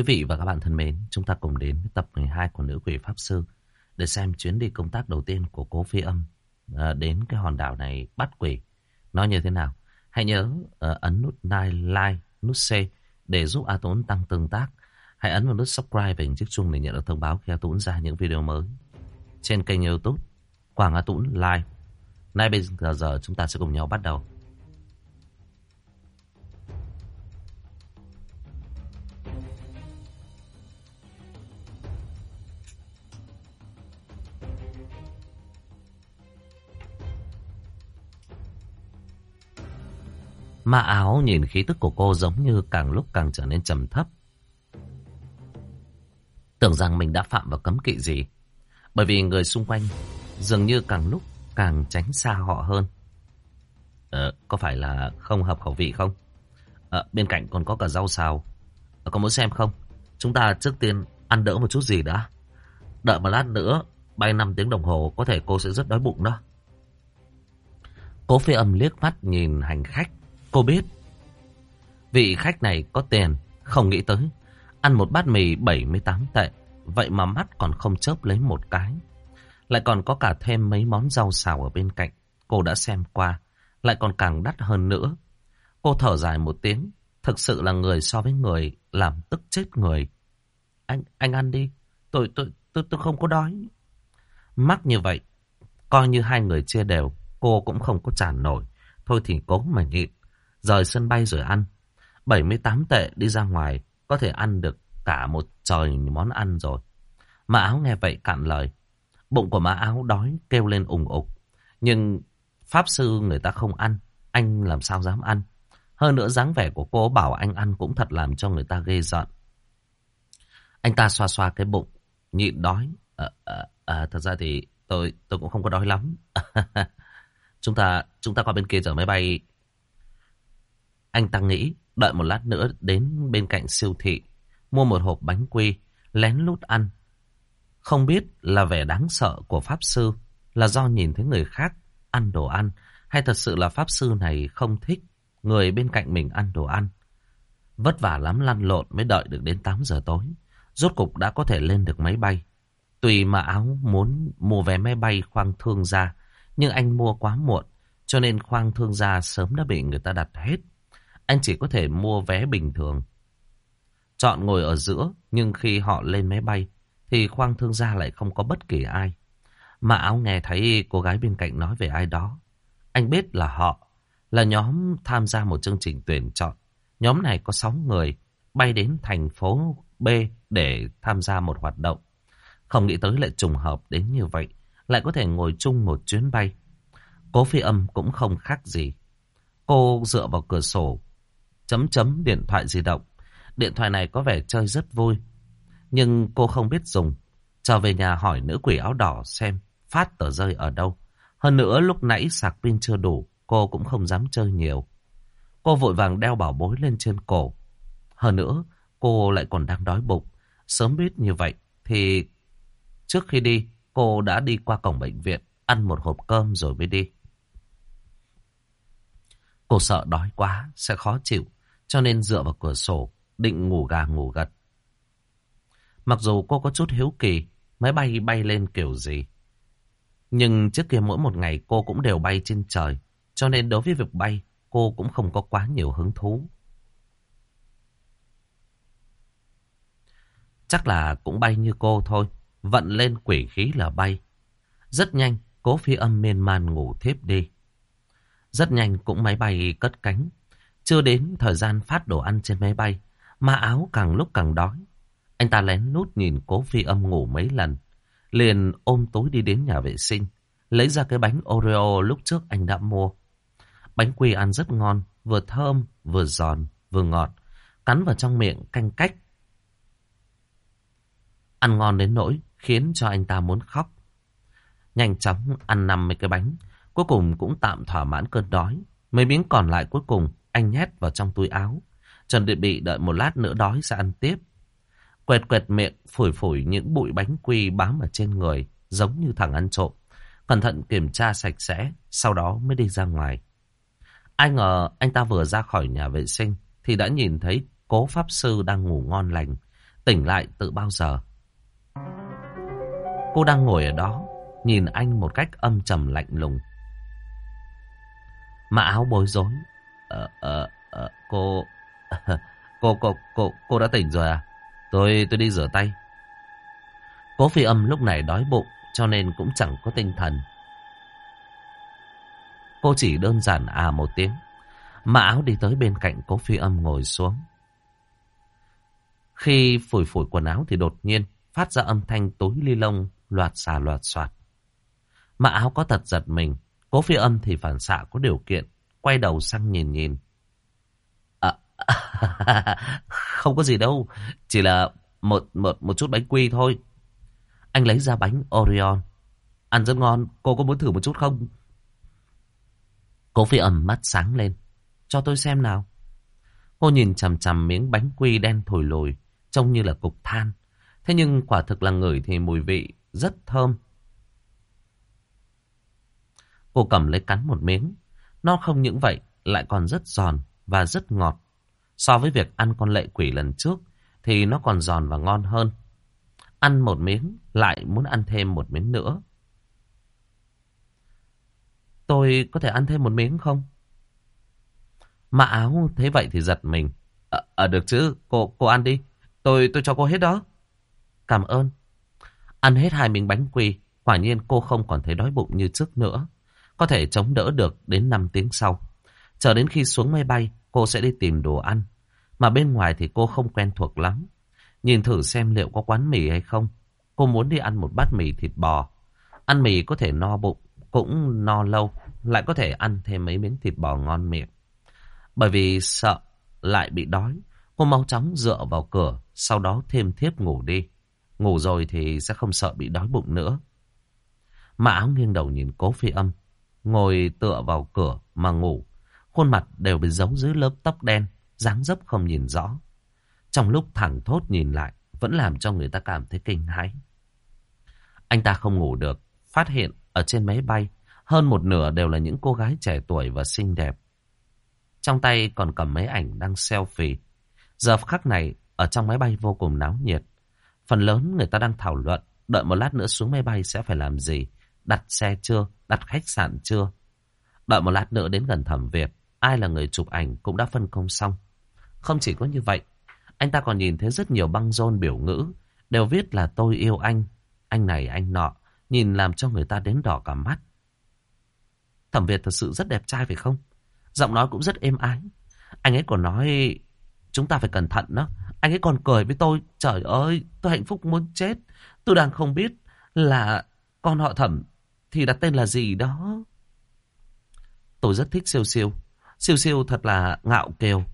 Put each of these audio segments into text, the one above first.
Quý vị và các bạn thân mến, chúng ta cùng đến với tập 12 của Nữ Quỷ Pháp Sư để xem chuyến đi công tác đầu tiên của cố phi âm à, đến cái hòn đảo này bắt quỷ. Nó như thế nào? Hãy nhớ à, ấn nút like, nút share để giúp A Tốn tăng tương tác. Hãy ấn vào nút subscribe và hình chiếc chuông để nhận được thông báo khi A Tốn ra những video mới. Trên kênh youtube Quảng A Tốn Live. Nay bây giờ, giờ chúng ta sẽ cùng nhau bắt đầu. Ma áo nhìn khí tức của cô giống như càng lúc càng trở nên trầm thấp. Tưởng rằng mình đã phạm vào cấm kỵ gì. Bởi vì người xung quanh dường như càng lúc càng tránh xa họ hơn. Ờ, có phải là không hợp khẩu vị không? Ờ, bên cạnh còn có cả rau xào. Ờ, có muốn xem không? Chúng ta trước tiên ăn đỡ một chút gì đã. Đợi một lát nữa, bay 5 tiếng đồng hồ, có thể cô sẽ rất đói bụng đó. Cố phi âm liếc mắt nhìn hành khách Cô biết. Vị khách này có tiền, Không nghĩ tới. Ăn một bát mì 78 tệ, Vậy mà mắt còn không chớp lấy một cái. Lại còn có cả thêm mấy món rau xào ở bên cạnh. Cô đã xem qua, Lại còn càng đắt hơn nữa. Cô thở dài một tiếng, Thực sự là người so với người, Làm tức chết người. Anh anh ăn đi, Tôi tôi tôi tôi không có đói. Mắc như vậy, Coi như hai người chia đều, Cô cũng không có tràn nổi. Thôi thì cố mà nhịn rời sân bay rồi ăn. 78 tệ đi ra ngoài, có thể ăn được cả một trời món ăn rồi. Mã áo nghe vậy cạn lời. Bụng của mã áo đói kêu lên ủng ục. Nhưng pháp sư người ta không ăn, anh làm sao dám ăn. Hơn nữa dáng vẻ của cô bảo anh ăn cũng thật làm cho người ta ghê giận. Anh ta xoa xoa cái bụng, nhịn đói. À, à, à, thật ra thì tôi tôi cũng không có đói lắm. chúng ta chúng ta qua bên kia chở máy bay anh ta nghĩ đợi một lát nữa đến bên cạnh siêu thị, mua một hộp bánh quy, lén lút ăn. Không biết là vẻ đáng sợ của Pháp Sư là do nhìn thấy người khác ăn đồ ăn, hay thật sự là Pháp Sư này không thích người bên cạnh mình ăn đồ ăn. Vất vả lắm lăn lộn mới đợi được đến 8 giờ tối. Rốt cục đã có thể lên được máy bay. Tùy mà áo muốn mua vé máy bay khoang thương gia, nhưng anh mua quá muộn, cho nên khoang thương gia sớm đã bị người ta đặt hết. Anh chỉ có thể mua vé bình thường. Chọn ngồi ở giữa, nhưng khi họ lên máy bay, thì khoang thương gia lại không có bất kỳ ai. Mà áo nghe thấy cô gái bên cạnh nói về ai đó. Anh biết là họ, là nhóm tham gia một chương trình tuyển chọn. Nhóm này có 6 người, bay đến thành phố B để tham gia một hoạt động. Không nghĩ tới lại trùng hợp đến như vậy, lại có thể ngồi chung một chuyến bay. Cố phi âm cũng không khác gì. Cô dựa vào cửa sổ, chấm chấm điện thoại di động. Điện thoại này có vẻ chơi rất vui. Nhưng cô không biết dùng. Trở về nhà hỏi nữ quỷ áo đỏ xem phát tờ rơi ở đâu. Hơn nữa lúc nãy sạc pin chưa đủ, cô cũng không dám chơi nhiều. Cô vội vàng đeo bảo bối lên trên cổ. Hơn nữa, cô lại còn đang đói bụng. Sớm biết như vậy, thì trước khi đi, cô đã đi qua cổng bệnh viện, ăn một hộp cơm rồi mới đi. Cô sợ đói quá, sẽ khó chịu, cho nên dựa vào cửa sổ, định ngủ gà ngủ gật. Mặc dù cô có chút hiếu kỳ, máy bay bay lên kiểu gì. Nhưng trước kia mỗi một ngày cô cũng đều bay trên trời, cho nên đối với việc bay, cô cũng không có quá nhiều hứng thú. Chắc là cũng bay như cô thôi, vận lên quỷ khí là bay. Rất nhanh, cố phi âm miên man ngủ thiếp đi. Rất nhanh cũng máy bay cất cánh, chưa đến thời gian phát đồ ăn trên máy bay, mà áo càng lúc càng đói. Anh ta lén nút nhìn cố phi âm ngủ mấy lần, liền ôm túi đi đến nhà vệ sinh, lấy ra cái bánh Oreo lúc trước anh đã mua. Bánh quy ăn rất ngon, vừa thơm, vừa giòn, vừa ngọt, cắn vào trong miệng canh cách. Ăn ngon đến nỗi khiến cho anh ta muốn khóc. Nhanh chóng ăn năm mấy cái bánh, cuối cùng cũng tạm thỏa mãn cơn đói. Mấy miếng còn lại cuối cùng anh nhét vào trong túi áo. Trần Điện Bị đợi một lát nữa đói sẽ ăn tiếp. Quẹt quẹt miệng, phủi phủi những bụi bánh quy bám ở trên người, giống như thằng ăn trộm. Cẩn thận kiểm tra sạch sẽ, sau đó mới đi ra ngoài. Ai ngờ anh ta vừa ra khỏi nhà vệ sinh, thì đã nhìn thấy cố pháp sư đang ngủ ngon lành, Tỉnh lại từ bao giờ? Cô đang ngồi ở đó, nhìn anh một cách âm trầm lạnh lùng. mà áo bối rối. Ờ, ờ, ờ, cô... cô, cô, cô, cô đã tỉnh rồi à? Tôi, tôi đi rửa tay. Cố phi âm lúc này đói bụng, cho nên cũng chẳng có tinh thần. Cô chỉ đơn giản à một tiếng. Mã áo đi tới bên cạnh cố phi âm ngồi xuống. Khi phủi phủi quần áo thì đột nhiên phát ra âm thanh túi ly lông loạt xà loạt soạt. Mã áo có thật giật mình, cố phi âm thì phản xạ có điều kiện, quay đầu sang nhìn nhìn. À, không có gì đâu, chỉ là một, một, một chút bánh quy thôi. Anh lấy ra bánh Orion. Ăn rất ngon, cô có muốn thử một chút không? Cố phi ẩm mắt sáng lên. Cho tôi xem nào. Cô nhìn chằm chằm miếng bánh quy đen thổi lồi, trông như là cục than. Thế nhưng quả thực là ngửi thì mùi vị rất thơm. Cô cầm lấy cắn một miếng. Nó không những vậy, lại còn rất giòn và rất ngọt. So với việc ăn con lệ quỷ lần trước, thì nó còn giòn và ngon hơn. Ăn một miếng, lại muốn ăn thêm một miếng nữa. Tôi có thể ăn thêm một miếng không? Mã áo thấy vậy thì giật mình. À, à được chứ, cô cô ăn đi. Tôi tôi cho cô hết đó. Cảm ơn. Ăn hết hai miếng bánh quy, quả nhiên cô không còn thấy đói bụng như trước nữa. Có thể chống đỡ được đến 5 tiếng sau. Chờ đến khi xuống máy bay, cô sẽ đi tìm đồ ăn. Mà bên ngoài thì cô không quen thuộc lắm. Nhìn thử xem liệu có quán mì hay không. Cô muốn đi ăn một bát mì thịt bò. Ăn mì có thể no bụng, cũng no lâu. Lại có thể ăn thêm mấy miếng thịt bò ngon miệng. Bởi vì sợ lại bị đói. Cô mau chóng dựa vào cửa, sau đó thêm thiếp ngủ đi. Ngủ rồi thì sẽ không sợ bị đói bụng nữa. Mã áo nghiêng đầu nhìn cố phi âm. Ngồi tựa vào cửa mà ngủ. Khuôn mặt đều bị giấu dưới lớp tóc đen. dáng dấp không nhìn rõ. Trong lúc thẳng thốt nhìn lại. Vẫn làm cho người ta cảm thấy kinh hãi. Anh ta không ngủ được. Phát hiện ở trên máy bay. Hơn một nửa đều là những cô gái trẻ tuổi và xinh đẹp. Trong tay còn cầm mấy ảnh đang selfie. Giờ khắc này ở trong máy bay vô cùng náo nhiệt. Phần lớn người ta đang thảo luận, đợi một lát nữa xuống máy bay sẽ phải làm gì, đặt xe chưa, đặt khách sạn chưa. Đợi một lát nữa đến gần thẩm Việt, ai là người chụp ảnh cũng đã phân công xong. Không chỉ có như vậy, anh ta còn nhìn thấy rất nhiều băng rôn biểu ngữ, đều viết là tôi yêu anh, anh này anh nọ, nhìn làm cho người ta đến đỏ cả mắt. Thẩm Việt thật sự rất đẹp trai phải không? Giọng nói cũng rất êm ái. Anh ấy còn nói chúng ta phải cẩn thận đó. Anh ấy còn cười với tôi. Trời ơi, tôi hạnh phúc muốn chết. Tôi đang không biết là con họ thẩm thì đặt tên là gì đó. Tôi rất thích siêu siêu. Siêu siêu thật là ngạo kiều.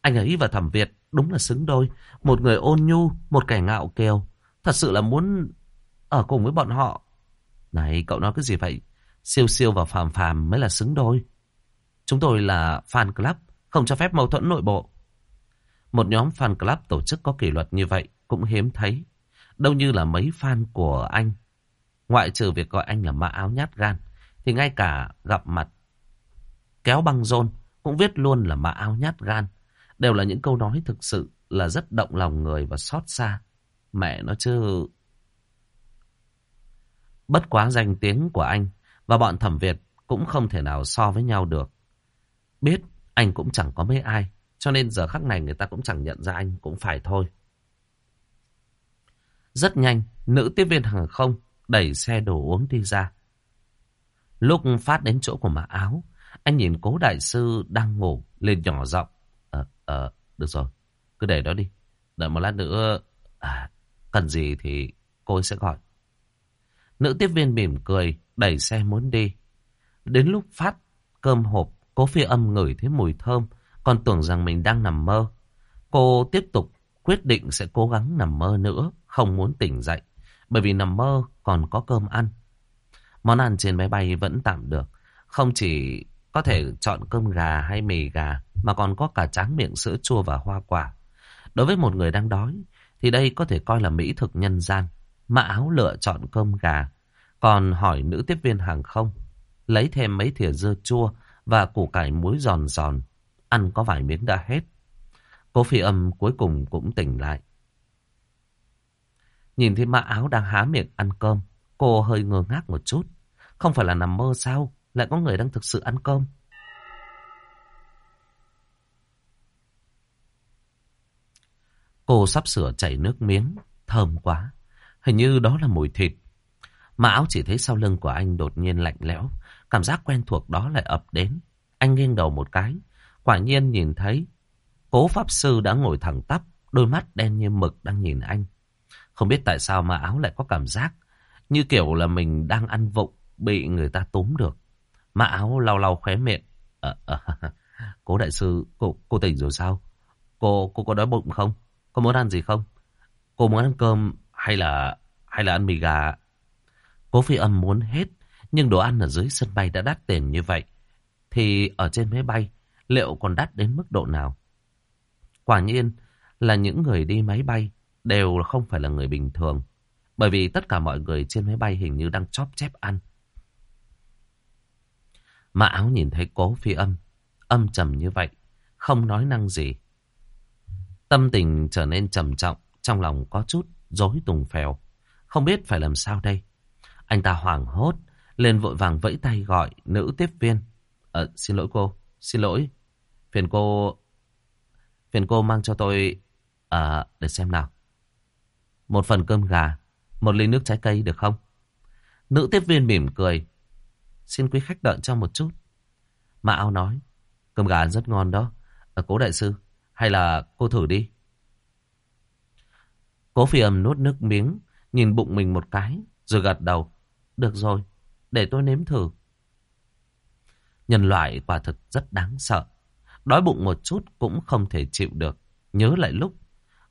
Anh ấy và thẩm Việt đúng là xứng đôi. Một người ôn nhu, một kẻ ngạo kiều. Thật sự là muốn ở cùng với bọn họ. Này, cậu nói cái gì vậy? Siêu siêu và phàm phàm mới là xứng đôi. Chúng tôi là fan club, không cho phép mâu thuẫn nội bộ. Một nhóm fan club tổ chức có kỷ luật như vậy cũng hiếm thấy. Đâu như là mấy fan của anh. Ngoại trừ việc gọi anh là mã áo nhát gan. Thì ngay cả gặp mặt kéo băng rôn cũng viết luôn là mã áo nhát gan. Đều là những câu nói thực sự là rất động lòng người và xót xa. Mẹ nó chứ... Bất quá danh tiếng của anh và bọn thẩm Việt cũng không thể nào so với nhau được. Biết anh cũng chẳng có mấy ai. Cho nên giờ khắc này người ta cũng chẳng nhận ra anh cũng phải thôi. Rất nhanh, nữ tiếp viên hàng không đẩy xe đồ uống đi ra. Lúc phát đến chỗ của mã áo, anh nhìn cố đại sư đang ngủ, lên nhỏ giọng. Ờ, ờ, được rồi, cứ để đó đi. Đợi một lát nữa, à, cần gì thì cô ấy sẽ gọi. Nữ tiếp viên mỉm cười, đẩy xe muốn đi. Đến lúc phát cơm hộp, cố phi âm ngửi thấy mùi thơm, còn tưởng rằng mình đang nằm mơ. Cô tiếp tục quyết định sẽ cố gắng nằm mơ nữa, không muốn tỉnh dậy. Bởi vì nằm mơ còn có cơm ăn. Món ăn trên máy bay vẫn tạm được. Không chỉ có thể chọn cơm gà hay mì gà, mà còn có cả tráng miệng sữa chua và hoa quả. Đối với một người đang đói, thì đây có thể coi là mỹ thực nhân gian. Mã áo lựa chọn cơm gà, còn hỏi nữ tiếp viên hàng không, lấy thêm mấy thìa dưa chua và củ cải muối giòn giòn ăn có vài miếng đã hết. Cô phi âm cuối cùng cũng tỉnh lại. Nhìn thấy mã áo đang há miệng ăn cơm, cô hơi ngơ ngác một chút. Không phải là nằm mơ sao, lại có người đang thực sự ăn cơm. Cô sắp sửa chảy nước miếng, thơm quá. Hình như đó là mùi thịt. mã áo chỉ thấy sau lưng của anh đột nhiên lạnh lẽo. Cảm giác quen thuộc đó lại ập đến. Anh nghiêng đầu một cái. Quả nhiên nhìn thấy cố pháp sư đã ngồi thẳng tắp. Đôi mắt đen như mực đang nhìn anh. Không biết tại sao mà áo lại có cảm giác như kiểu là mình đang ăn vụng bị người ta túm được. Mã áo lau lau khóe miệng. À, à, cố đại sư, cô, cô tỉnh rồi sao? Cô, cô có đói bụng không? Có muốn ăn gì không? Cô muốn ăn cơm hay là hay là ăn mì gà? Cố phi âm muốn hết, nhưng đồ ăn ở dưới sân bay đã đắt tiền như vậy. Thì ở trên máy bay, liệu còn đắt đến mức độ nào? Quả nhiên là những người đi máy bay đều không phải là người bình thường. Bởi vì tất cả mọi người trên máy bay hình như đang chóp chép ăn. Mã áo nhìn thấy cố phi âm, âm trầm như vậy, không nói năng gì. Tâm tình trở nên trầm trọng, trong lòng có chút rối tùng phèo. Không biết phải làm sao đây. Anh ta hoảng hốt, lên vội vàng vẫy tay gọi nữ tiếp viên. Ờ, xin lỗi cô, xin lỗi. Phiền cô... Phiền cô mang cho tôi... À, để xem nào. Một phần cơm gà, một ly nước trái cây được không? Nữ tiếp viên mỉm cười. Xin quý khách đợi cho một chút. Mã áo nói. Cơm gà rất ngon đó. À, cố đại sư, hay là cô thử đi. Cố phi âm nuốt nước miếng, nhìn bụng mình một cái, rồi gật đầu. Được rồi, để tôi nếm thử. Nhân loại quả thực rất đáng sợ. Đói bụng một chút cũng không thể chịu được. Nhớ lại lúc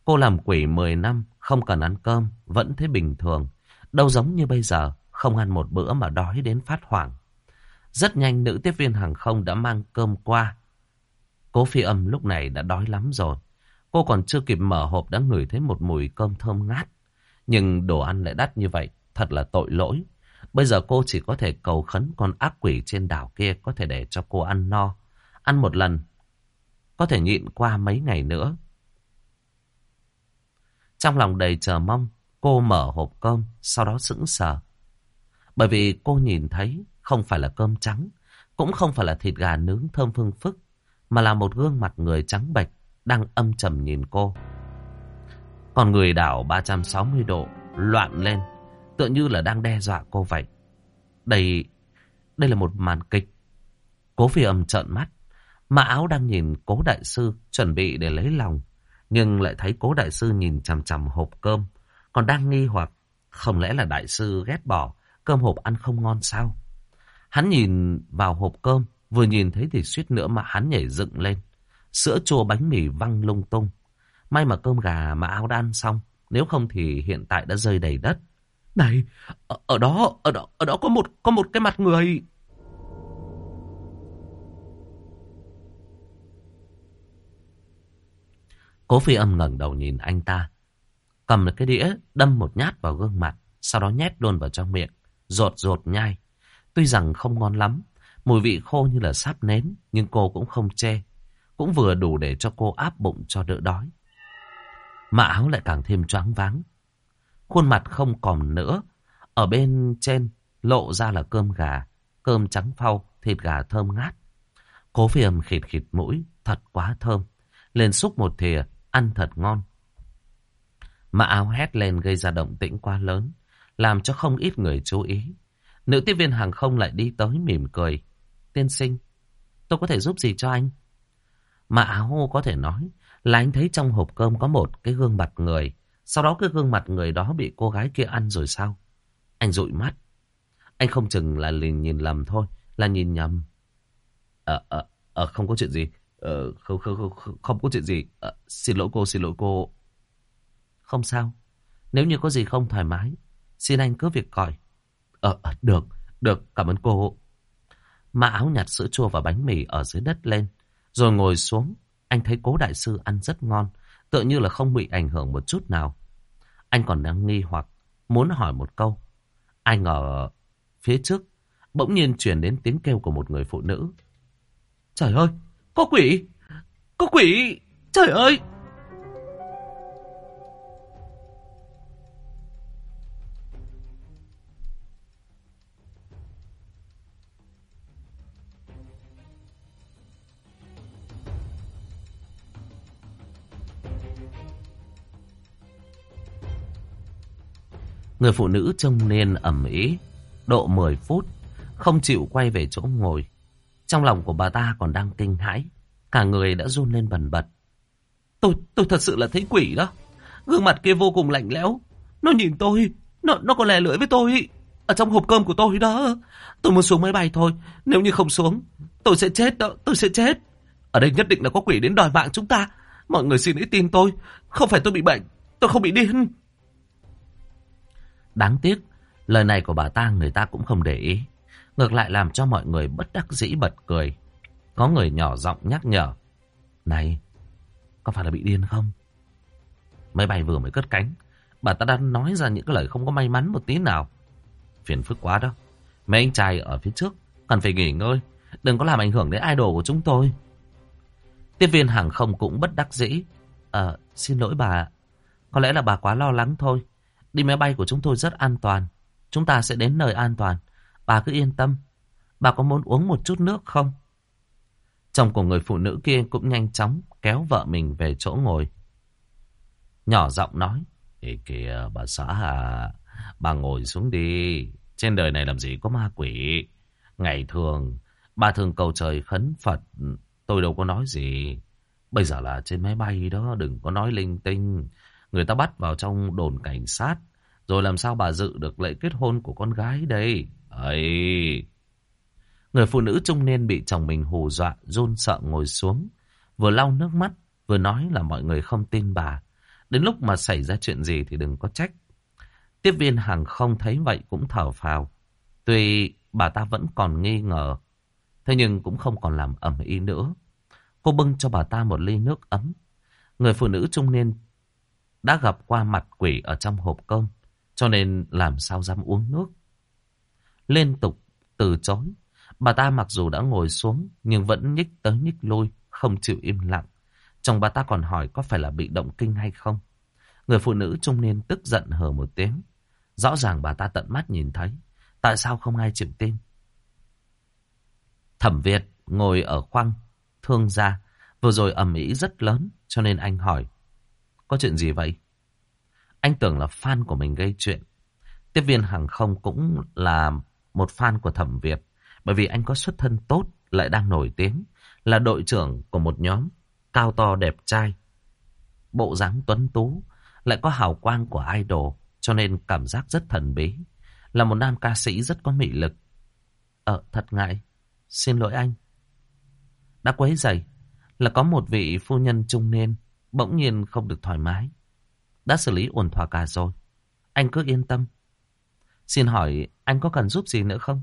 cô làm quỷ 10 năm, không cần ăn cơm, vẫn thấy bình thường. Đâu giống như bây giờ, không ăn một bữa mà đói đến phát hoảng. Rất nhanh nữ tiếp viên hàng không đã mang cơm qua. Cố phi âm lúc này đã đói lắm rồi. Cô còn chưa kịp mở hộp đã ngửi thấy một mùi cơm thơm ngát. Nhưng đồ ăn lại đắt như vậy, thật là tội lỗi. Bây giờ cô chỉ có thể cầu khấn con ác quỷ trên đảo kia có thể để cho cô ăn no. Ăn một lần, có thể nhịn qua mấy ngày nữa. Trong lòng đầy chờ mong, cô mở hộp cơm, sau đó sững sờ. Bởi vì cô nhìn thấy không phải là cơm trắng, cũng không phải là thịt gà nướng thơm phương phức, mà là một gương mặt người trắng bệch đang âm trầm nhìn cô. Còn người đảo 360 độ loạn lên, tựa như là đang đe dọa cô vậy. Đây, đây là một màn kịch. Cố phi âm trợn mắt, mà áo đang nhìn cố đại sư chuẩn bị để lấy lòng. Nhưng lại thấy cố đại sư nhìn chằm chằm hộp cơm, còn đang nghi hoặc không lẽ là đại sư ghét bỏ cơm hộp ăn không ngon sao? Hắn nhìn vào hộp cơm, vừa nhìn thấy thì suýt nữa mà hắn nhảy dựng lên. Sữa chua bánh mì văng lung tung. May mà cơm gà mà áo đã ăn xong. Nếu không thì hiện tại đã rơi đầy đất. Này, ở, ở đó, ở đó, ở đó có một, có một cái mặt người. Cố phi âm ngẩng đầu nhìn anh ta. Cầm cái đĩa, đâm một nhát vào gương mặt. Sau đó nhét luôn vào trong miệng. Rột rột nhai. Tuy rằng không ngon lắm. Mùi vị khô như là sáp nến. Nhưng cô cũng không chê cũng vừa đủ để cho cô áp bụng cho đỡ đói. Mà áo lại càng thêm choáng váng. Khuôn mặt không còn nữa. Ở bên trên lộ ra là cơm gà, cơm trắng phau, thịt gà thơm ngát. Cố phi âm khịt khịt mũi, thật quá thơm. Lên xúc một thìa, ăn thật ngon. Mà áo hét lên gây ra động tĩnh quá lớn, làm cho không ít người chú ý. Nữ tiếp viên hàng không lại đi tới mỉm cười. Tiên sinh, tôi có thể giúp gì cho anh? Mà áo có thể nói là anh thấy trong hộp cơm có một cái gương mặt người. Sau đó cái gương mặt người đó bị cô gái kia ăn rồi sao? Anh dụi mắt. Anh không chừng là liền nhìn lầm thôi, là nhìn nhầm. Ờ, ờ, ờ, không có chuyện gì. Ờ, không, không, không, không, có chuyện gì. Ờ, xin lỗi cô, xin lỗi cô. Không sao. Nếu như có gì không thoải mái, xin anh cứ việc gọi. Ờ, ờ, được, được, cảm ơn cô. Mã áo nhặt sữa chua và bánh mì ở dưới đất lên. Rồi ngồi xuống, anh thấy cố đại sư ăn rất ngon, tựa như là không bị ảnh hưởng một chút nào. Anh còn đang nghi hoặc, muốn hỏi một câu. Ai ngờ phía trước, bỗng nhiên chuyển đến tiếng kêu của một người phụ nữ. Trời ơi, có quỷ! Có quỷ! Trời ơi! Người phụ nữ trông nên ẩm ý, Độ 10 phút, Không chịu quay về chỗ ngồi trong lòng của bà ta còn đang kinh hãi, cả người đã run lên bần bật. Tôi, tôi thật sự là thấy quỷ đó. Gương mặt kia vô cùng lạnh lẽo. Nó nhìn tôi, nó, nó còn lè lưỡi với tôi. Ở trong hộp cơm của tôi đó. Tôi muốn xuống máy bay thôi. Nếu như không xuống, tôi sẽ chết đó, tôi sẽ chết. Ở đây nhất định là có quỷ đến đòi mạng chúng ta. Mọi người xin hãy tin tôi. Không phải tôi bị bệnh, tôi không bị điên. Đáng tiếc, lời này của bà ta người ta cũng không để ý. Ngược lại làm cho mọi người bất đắc dĩ bật cười. Có người nhỏ giọng nhắc nhở. Này, có phải là bị điên không? Máy bay vừa mới cất cánh. Bà ta đã nói ra những cái lời không có may mắn một tí nào. Phiền phức quá đó. Mấy anh trai ở phía trước cần phải nghỉ ngơi. Đừng có làm ảnh hưởng đến idol của chúng tôi. Tiếp viên hàng không cũng bất đắc dĩ. Ờ, xin lỗi bà. Có lẽ là bà quá lo lắng thôi. Đi máy bay của chúng tôi rất an toàn. Chúng ta sẽ đến nơi an toàn. Bà cứ yên tâm. Bà có muốn uống một chút nước không? Chồng của người phụ nữ kia cũng nhanh chóng kéo vợ mình về chỗ ngồi. Nhỏ giọng nói. Ê kìa bà xã à, bà ngồi xuống đi. Trên đời này làm gì có ma quỷ. Ngày thường, bà thường cầu trời khấn Phật. Tôi đâu có nói gì. Bây giờ là trên máy bay đó, đừng có nói linh tinh. Người ta bắt vào trong đồn cảnh sát. Rồi làm sao bà dự được lễ kết hôn của con gái đây? Ấy Người phụ nữ trung niên bị chồng mình hù dọa, run sợ ngồi xuống. Vừa lau nước mắt, vừa nói là mọi người không tin bà. Đến lúc mà xảy ra chuyện gì thì đừng có trách. Tiếp viên hàng không thấy vậy cũng thở phào. Tuy bà ta vẫn còn nghi ngờ, thế nhưng cũng không còn làm ẩm ý nữa. Cô bưng cho bà ta một ly nước ấm. Người phụ nữ trung niên đã gặp qua mặt quỷ ở trong hộp cơm, cho nên làm sao dám uống nước. Liên tục từ chối, bà ta mặc dù đã ngồi xuống nhưng vẫn nhích tới nhích lui, không chịu im lặng. Chồng bà ta còn hỏi có phải là bị động kinh hay không. Người phụ nữ trung niên tức giận hờ một tiếng. Rõ ràng bà ta tận mắt nhìn thấy. Tại sao không ai chịu tin? Thẩm Việt ngồi ở khoang thương gia. Vừa rồi ầm ĩ rất lớn cho nên anh hỏi. Có chuyện gì vậy? Anh tưởng là fan của mình gây chuyện. Tiếp viên hàng không cũng là một fan của Thẩm Việt. Bởi vì anh có xuất thân tốt, lại đang nổi tiếng. Là đội trưởng của một nhóm cao to đẹp trai. Bộ dáng tuấn tú, lại có hào quang của idol, cho nên cảm giác rất thần bí. Là một nam ca sĩ rất có mị lực. Ờ, thật ngại. Xin lỗi anh. Đã quấy dày là có một vị phu nhân trung niên bỗng nhiên không được thoải mái. Đã xử lý ổn thỏa cả rồi. Anh cứ yên tâm. Xin hỏi anh có cần giúp gì nữa không?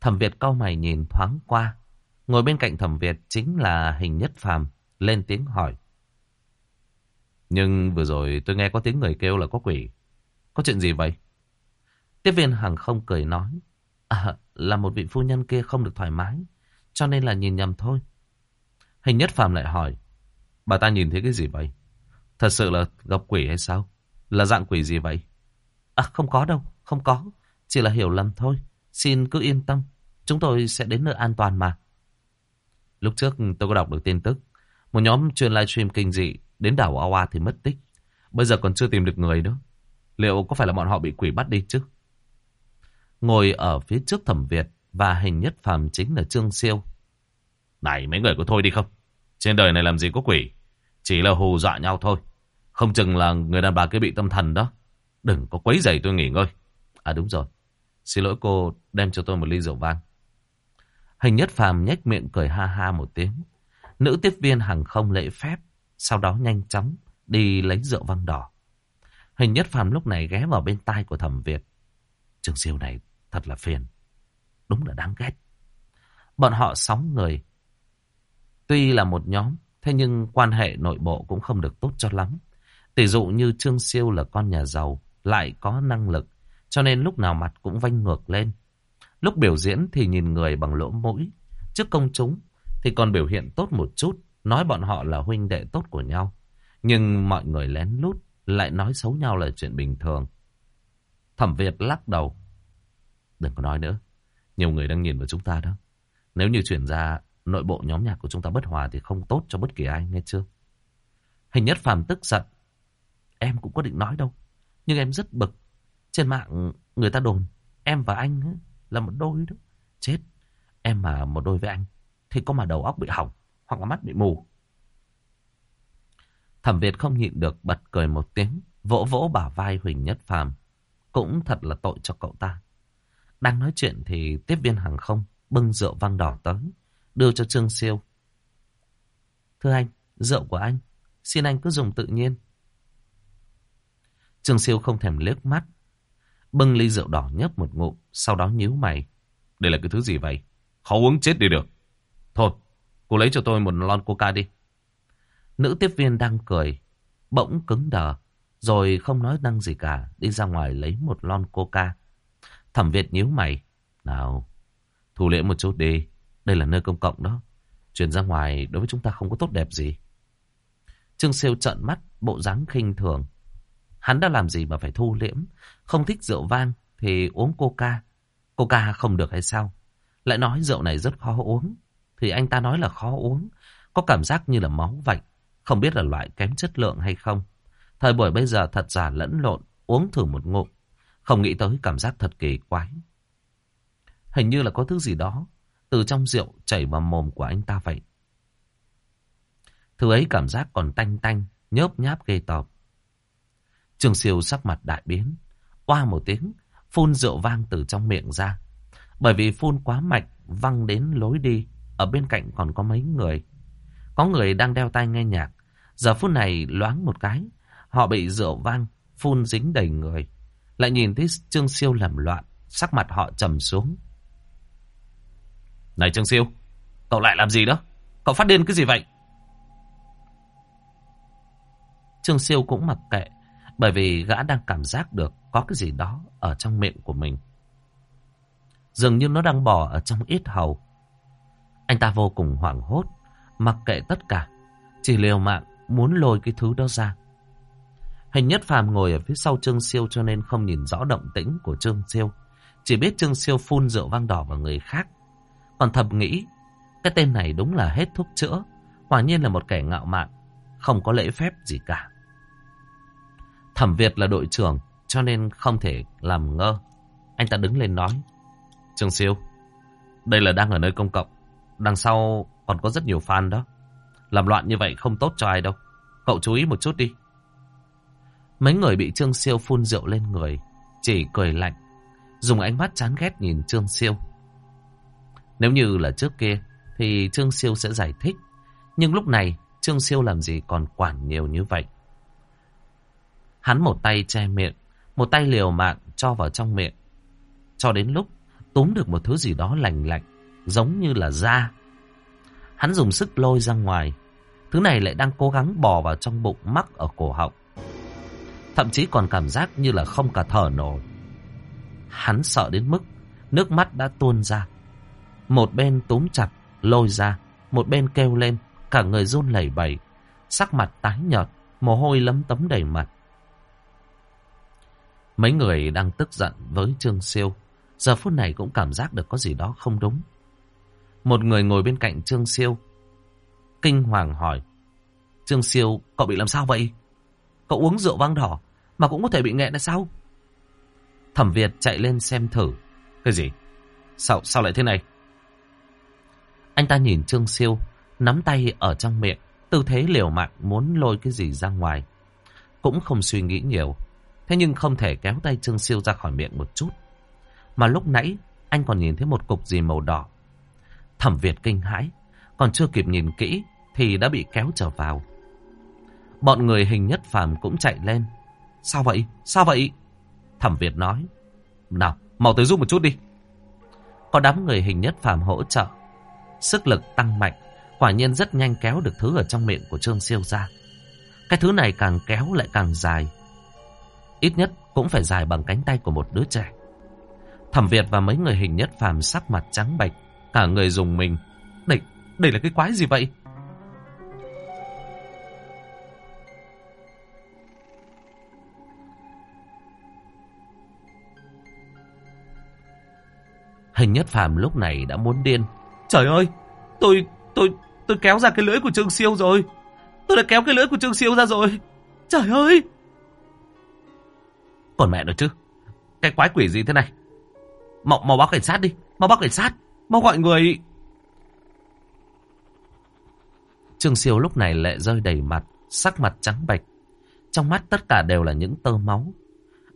Thẩm Việt cau mày nhìn thoáng qua. Ngồi bên cạnh thẩm Việt chính là hình nhất phàm. Lên tiếng hỏi. Nhưng vừa rồi tôi nghe có tiếng người kêu là có quỷ. Có chuyện gì vậy? Tiếp viên hàng không cười nói. À, là một vị phu nhân kia không được thoải mái. Cho nên là nhìn nhầm thôi. Hình nhất phàm lại hỏi. Bà ta nhìn thấy cái gì vậy? Thật sự là gặp quỷ hay sao? Là dạng quỷ gì vậy? À không có đâu, không có. Chỉ là hiểu lầm thôi. Xin cứ yên tâm. Chúng tôi sẽ đến nơi an toàn mà. Lúc trước tôi có đọc được tin tức. Một nhóm chuyên livestream kinh dị đến đảo Awa thì mất tích. Bây giờ còn chưa tìm được người nữa. Liệu có phải là bọn họ bị quỷ bắt đi chứ? Ngồi ở phía trước thẩm Việt và hình nhất phàm chính là Trương Siêu. Này, mấy người có thôi đi không? Trên đời này làm gì có quỷ? Chỉ là hù dọa nhau thôi. Không chừng là người đàn bà kia bị tâm thần đó. Đừng có quấy giày tôi nghỉ ngơi. À đúng rồi. Xin lỗi cô đem cho tôi một ly rượu vang. Hình nhất phàm nhếch miệng cười ha ha một tiếng. Nữ tiếp viên hàng không lễ phép. Sau đó nhanh chóng đi lấy rượu vang đỏ. Hình nhất phàm lúc này ghé vào bên tai của thẩm Việt. Trường siêu này thật là phiền. Đúng là đáng ghét. Bọn họ sóng người. Tuy là một nhóm, thế nhưng quan hệ nội bộ cũng không được tốt cho lắm. Tỷ dụ như Trương Siêu là con nhà giàu, lại có năng lực, cho nên lúc nào mặt cũng vanh ngược lên. Lúc biểu diễn thì nhìn người bằng lỗ mũi, trước công chúng thì còn biểu hiện tốt một chút, nói bọn họ là huynh đệ tốt của nhau. Nhưng mọi người lén lút lại nói xấu nhau là chuyện bình thường. Thẩm Việt lắc đầu. Đừng có nói nữa. Nhiều người đang nhìn vào chúng ta đó. Nếu như chuyển ra nội bộ nhóm nhạc của chúng ta bất hòa thì không tốt cho bất kỳ ai, nghe chưa? Hình nhất phàm tức giận. Em cũng có định nói đâu. Nhưng em rất bực. Trên mạng người ta đồn em và anh ấy, là một đôi đó. Chết, em mà một đôi với anh thì có mà đầu óc bị hỏng hoặc là mắt bị mù. Thẩm Việt không nhịn được bật cười một tiếng, vỗ vỗ bả vai Huỳnh Nhất Phàm. Cũng thật là tội cho cậu ta. Đang nói chuyện thì tiếp viên hàng không bưng rượu vang đỏ tới, đưa cho Trương Siêu. Thưa anh, rượu của anh, xin anh cứ dùng tự nhiên. Trương Siêu không thèm liếc mắt, bưng ly rượu đỏ nhấp một ngụm, sau đó nhíu mày. Đây là cái thứ gì vậy? Khó uống chết đi được. Thôi, cô lấy cho tôi một lon coca đi. Nữ tiếp viên đang cười, bỗng cứng đờ, rồi không nói năng gì cả, đi ra ngoài lấy một lon coca. Thẩm Việt nhíu mày. Nào, thu liễm một chút đi, đây là nơi công cộng đó. Chuyển ra ngoài đối với chúng ta không có tốt đẹp gì. Trương Siêu trợn mắt, bộ dáng khinh thường. Hắn đã làm gì mà phải thu liễm, không thích rượu vang thì uống coca. Coca không được hay sao? Lại nói rượu này rất khó uống. Thì anh ta nói là khó uống, có cảm giác như là máu vạch, Không biết là loại kém chất lượng hay không. Thời buổi bây giờ thật giả lẫn lộn, uống thử một ngụm. Không nghĩ tới cảm giác thật kỳ quái. Hình như là có thứ gì đó từ trong rượu chảy vào mồm của anh ta vậy. Thứ ấy cảm giác còn tanh tanh, nhớp nháp ghê tọp. Trương siêu sắc mặt đại biến, oa một tiếng, phun rượu vang từ trong miệng ra. Bởi vì phun quá mạnh, văng đến lối đi, ở bên cạnh còn có mấy người. Có người đang đeo tai nghe nhạc, giờ phút này loáng một cái, họ bị rượu vang, phun dính đầy người. Lại nhìn thấy Trương Siêu làm loạn, sắc mặt họ trầm xuống. Này Trương Siêu, cậu lại làm gì đó? Cậu phát điên cái gì vậy? Trương Siêu cũng mặc kệ, bởi vì gã đang cảm giác được có cái gì đó ở trong miệng của mình. Dường như nó đang bò ở trong ít hầu. Anh ta vô cùng hoảng hốt, mặc kệ tất cả, chỉ liều mạng muốn lôi cái thứ đó ra. Hình nhất phàm ngồi ở phía sau Trương Siêu cho nên không nhìn rõ động tĩnh của Trương Siêu. Chỉ biết Trương Siêu phun rượu vang đỏ vào người khác. Còn thầm nghĩ, cái tên này đúng là hết thuốc chữa. Quả nhiên là một kẻ ngạo mạn, không có lễ phép gì cả. Thẩm Việt là đội trưởng, cho nên không thể làm ngơ. Anh ta đứng lên nói. Trương Siêu, đây là đang ở nơi công cộng. Đằng sau còn có rất nhiều fan đó. Làm loạn như vậy không tốt cho ai đâu. Cậu chú ý một chút đi. Mấy người bị Trương Siêu phun rượu lên người, chỉ cười lạnh, dùng ánh mắt chán ghét nhìn Trương Siêu. Nếu như là trước kia, thì Trương Siêu sẽ giải thích. Nhưng lúc này, Trương Siêu làm gì còn quản nhiều như vậy. Hắn một tay che miệng, một tay liều mạng cho vào trong miệng. Cho đến lúc túm được một thứ gì đó lành lạnh, giống như là da. Hắn dùng sức lôi ra ngoài. Thứ này lại đang cố gắng bò vào trong bụng mắc ở cổ họng. Thậm chí còn cảm giác như là không cả thở nổi. Hắn sợ đến mức nước mắt đã tuôn ra. Một bên túm chặt, lôi ra, một bên kêu lên, cả người run lẩy bẩy, sắc mặt tái nhợt, mồ hôi lấm tấm đầy mặt. Mấy người đang tức giận với Trương Siêu, giờ phút này cũng cảm giác được có gì đó không đúng. Một người ngồi bên cạnh Trương Siêu, kinh hoàng hỏi, Trương Siêu, cậu bị làm sao vậy? Cậu uống rượu vang đỏ mà cũng có thể bị nghẹn là sao? Thẩm Việt chạy lên xem thử. Cái gì? Sao, sao lại thế này? Anh ta nhìn Trương Siêu, nắm tay ở trong miệng, tư thế liều mạng muốn lôi cái gì ra ngoài. Cũng không suy nghĩ nhiều. Thế nhưng không thể kéo tay Trương Siêu ra khỏi miệng một chút. Mà lúc nãy, anh còn nhìn thấy một cục gì màu đỏ. Thẩm Việt kinh hãi, còn chưa kịp nhìn kỹ thì đã bị kéo trở vào. Bọn người hình nhất phàm cũng chạy lên. Sao vậy? Sao vậy? Thẩm Việt nói. Nào, mau tới giúp một chút đi. Có đám người hình nhất phàm hỗ trợ. Sức lực tăng mạnh. Quả nhiên rất nhanh kéo được thứ ở trong miệng của Trương Siêu ra. Cái thứ này càng kéo lại càng dài. Ít nhất cũng phải dài bằng cánh tay của một đứa trẻ. Thẩm Việt và mấy người hình nhất phàm sắc mặt trắng bệch. Cả người dùng mình. Đây, đây là cái quái gì vậy? Hình nhất phàm lúc này đã muốn điên. Trời ơi, tôi, tôi, tôi kéo ra cái lưỡi của Trương Siêu rồi. Tôi đã kéo cái lưỡi của Trương Siêu ra rồi. Trời ơi. Còn mẹ nữa chứ. cái quái quỷ gì thế này? Mau, mau báo cảnh sát đi. Mau báo cảnh sát. Mau gọi người... Trương Siêu lúc này lệ rơi đầy mặt, sắc mặt trắng bệch. Trong mắt tất cả đều là những tơ máu.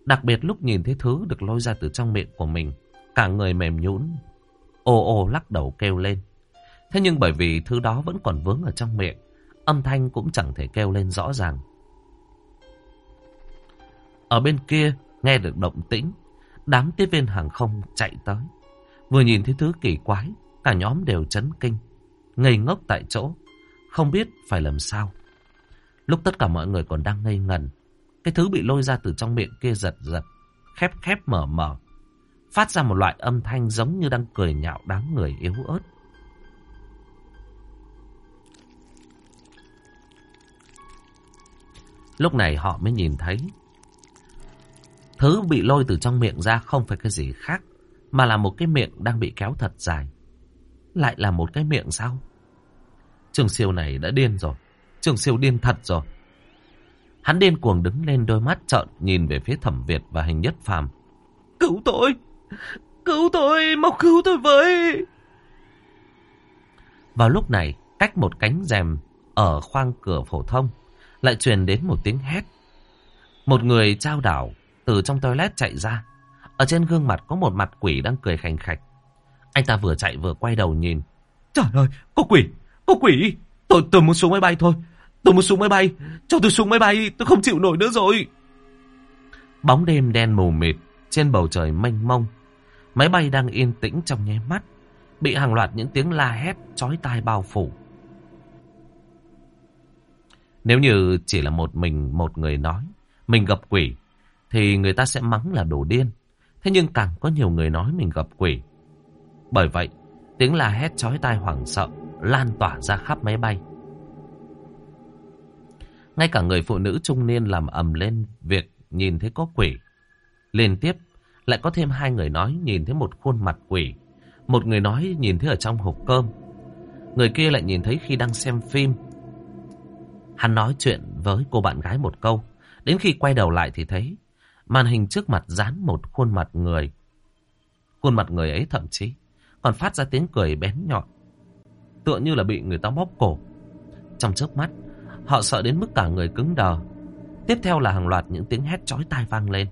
Đặc biệt lúc nhìn thấy thứ được lôi ra từ trong miệng của mình, cả người mềm nhũn, ô ô lắc đầu kêu lên. Thế nhưng bởi vì thứ đó vẫn còn vướng ở trong miệng, âm thanh cũng chẳng thể kêu lên rõ ràng. Ở bên kia, nghe được động tĩnh, đám tiếp viên hàng không chạy tới. Vừa nhìn thấy thứ kỳ quái, cả nhóm đều chấn kinh, ngây ngốc tại chỗ, không biết phải làm sao. Lúc tất cả mọi người còn đang ngây ngần, cái thứ bị lôi ra từ trong miệng kia giật giật, khép khép mở mở, phát ra một loại âm thanh giống như đang cười nhạo đám người yếu ớt. Lúc này họ mới nhìn thấy Thứ bị lôi từ trong miệng ra không phải cái gì khác, Mà là một cái miệng đang bị kéo thật dài. Lại là một cái miệng sao? Trường siêu này đã điên rồi. Trường siêu điên thật rồi. Hắn điên cuồng đứng lên đôi mắt trợn Nhìn về phía thẩm Việt và hình nhất phàm. Cứu tôi! Cứu tôi! Mau cứu tôi với! Vào lúc này, Cách một cánh rèm Ở khoang cửa phổ thông Lại truyền đến một tiếng hét. Một người trao đảo từ trong toilet chạy ra. Ở trên gương mặt có một mặt quỷ đang cười khành khạch. Anh ta vừa chạy vừa quay đầu nhìn. Trời ơi, có quỷ, có quỷ. Tôi, tôi muốn xuống máy bay thôi. Tôi muốn xuống máy bay. Cho tôi xuống máy bay, tôi không chịu nổi nữa rồi. Bóng đêm đen mù mịt, trên bầu trời mênh mông. Máy bay đang yên tĩnh trong nháy mắt. Bị hàng loạt những tiếng la hét, chói tai bao phủ. Nếu như chỉ là một mình một người nói, mình gặp quỷ, thì người ta sẽ mắng là đồ điên. Thế nhưng càng có nhiều người nói mình gặp quỷ. Bởi vậy, tiếng la hét chói tai hoảng sợ lan tỏa ra khắp máy bay. Ngay cả người phụ nữ trung niên làm ầm lên việc nhìn thấy có quỷ. Liên tiếp, lại có thêm hai người nói nhìn thấy một khuôn mặt quỷ. Một người nói nhìn thấy ở trong hộp cơm. Người kia lại nhìn thấy khi đang xem phim. Hắn nói chuyện với cô bạn gái một câu. Đến khi quay đầu lại thì thấy Màn hình trước mặt dán một khuôn mặt người. Khuôn mặt người ấy thậm chí còn phát ra tiếng cười bén nhọn. Tựa như là bị người ta bóp cổ. Trong chớp mắt, họ sợ đến mức cả người cứng đờ. Tiếp theo là hàng loạt những tiếng hét chói tai vang lên.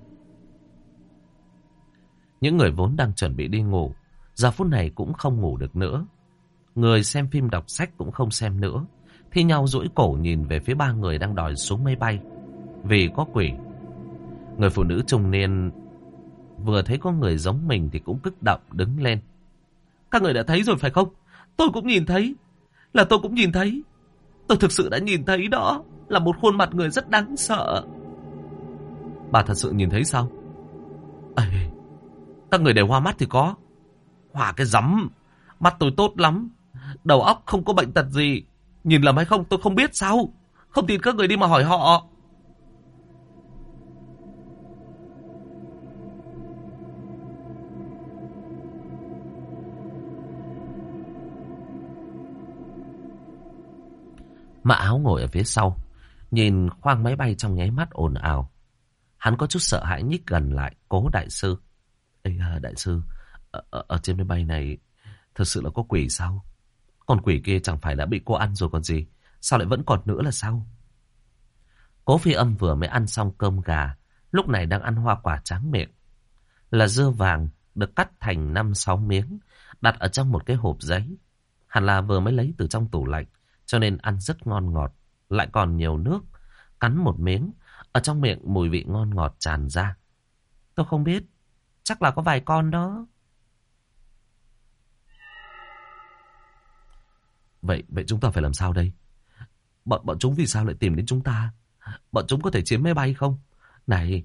Những người vốn đang chuẩn bị đi ngủ, giờ phút này cũng không ngủ được nữa. Người xem phim đọc sách cũng không xem nữa. Thi nhau duỗi cổ nhìn về phía ba người đang đòi xuống máy bay. Vì có quỷ Người phụ nữ trung niên vừa thấy có người giống mình thì cũng kích động đứng lên. Các người đã thấy rồi phải không? Tôi cũng nhìn thấy. Là tôi cũng nhìn thấy. Tôi thực sự đã nhìn thấy đó. Là một khuôn mặt người rất đáng sợ. Bà thật sự nhìn thấy sao? Ê, các người đều hoa mắt thì có. Hoa cái rắm. Mắt tôi tốt lắm. Đầu óc không có bệnh tật gì. Nhìn lầm hay không tôi không biết sao. Không tin các người đi mà hỏi họ. Mã áo ngồi ở phía sau, nhìn khoang máy bay trong nháy mắt ồn ào. Hắn có chút sợ hãi nhích gần lại, cố đại sư. Ê à, đại sư, ở, ở, ở trên máy bay này thật sự là có quỷ sao? còn quỷ kia chẳng phải đã bị cô ăn rồi còn gì, sao lại vẫn còn nữa là sao? Cố phi âm vừa mới ăn xong cơm gà, lúc này đang ăn hoa quả tráng miệng. Là dưa vàng được cắt thành 5-6 miếng, đặt ở trong một cái hộp giấy. Hẳn là vừa mới lấy từ trong tủ lạnh, cho nên ăn rất ngon ngọt, lại còn nhiều nước. Cắn một miếng, ở trong miệng mùi vị ngon ngọt tràn ra. Tôi không biết, chắc là có vài con đó. Vậy, vậy chúng ta phải làm sao đây? Bọn, bọn chúng vì sao lại tìm đến chúng ta? Bọn chúng có thể chiếm máy bay không? Này,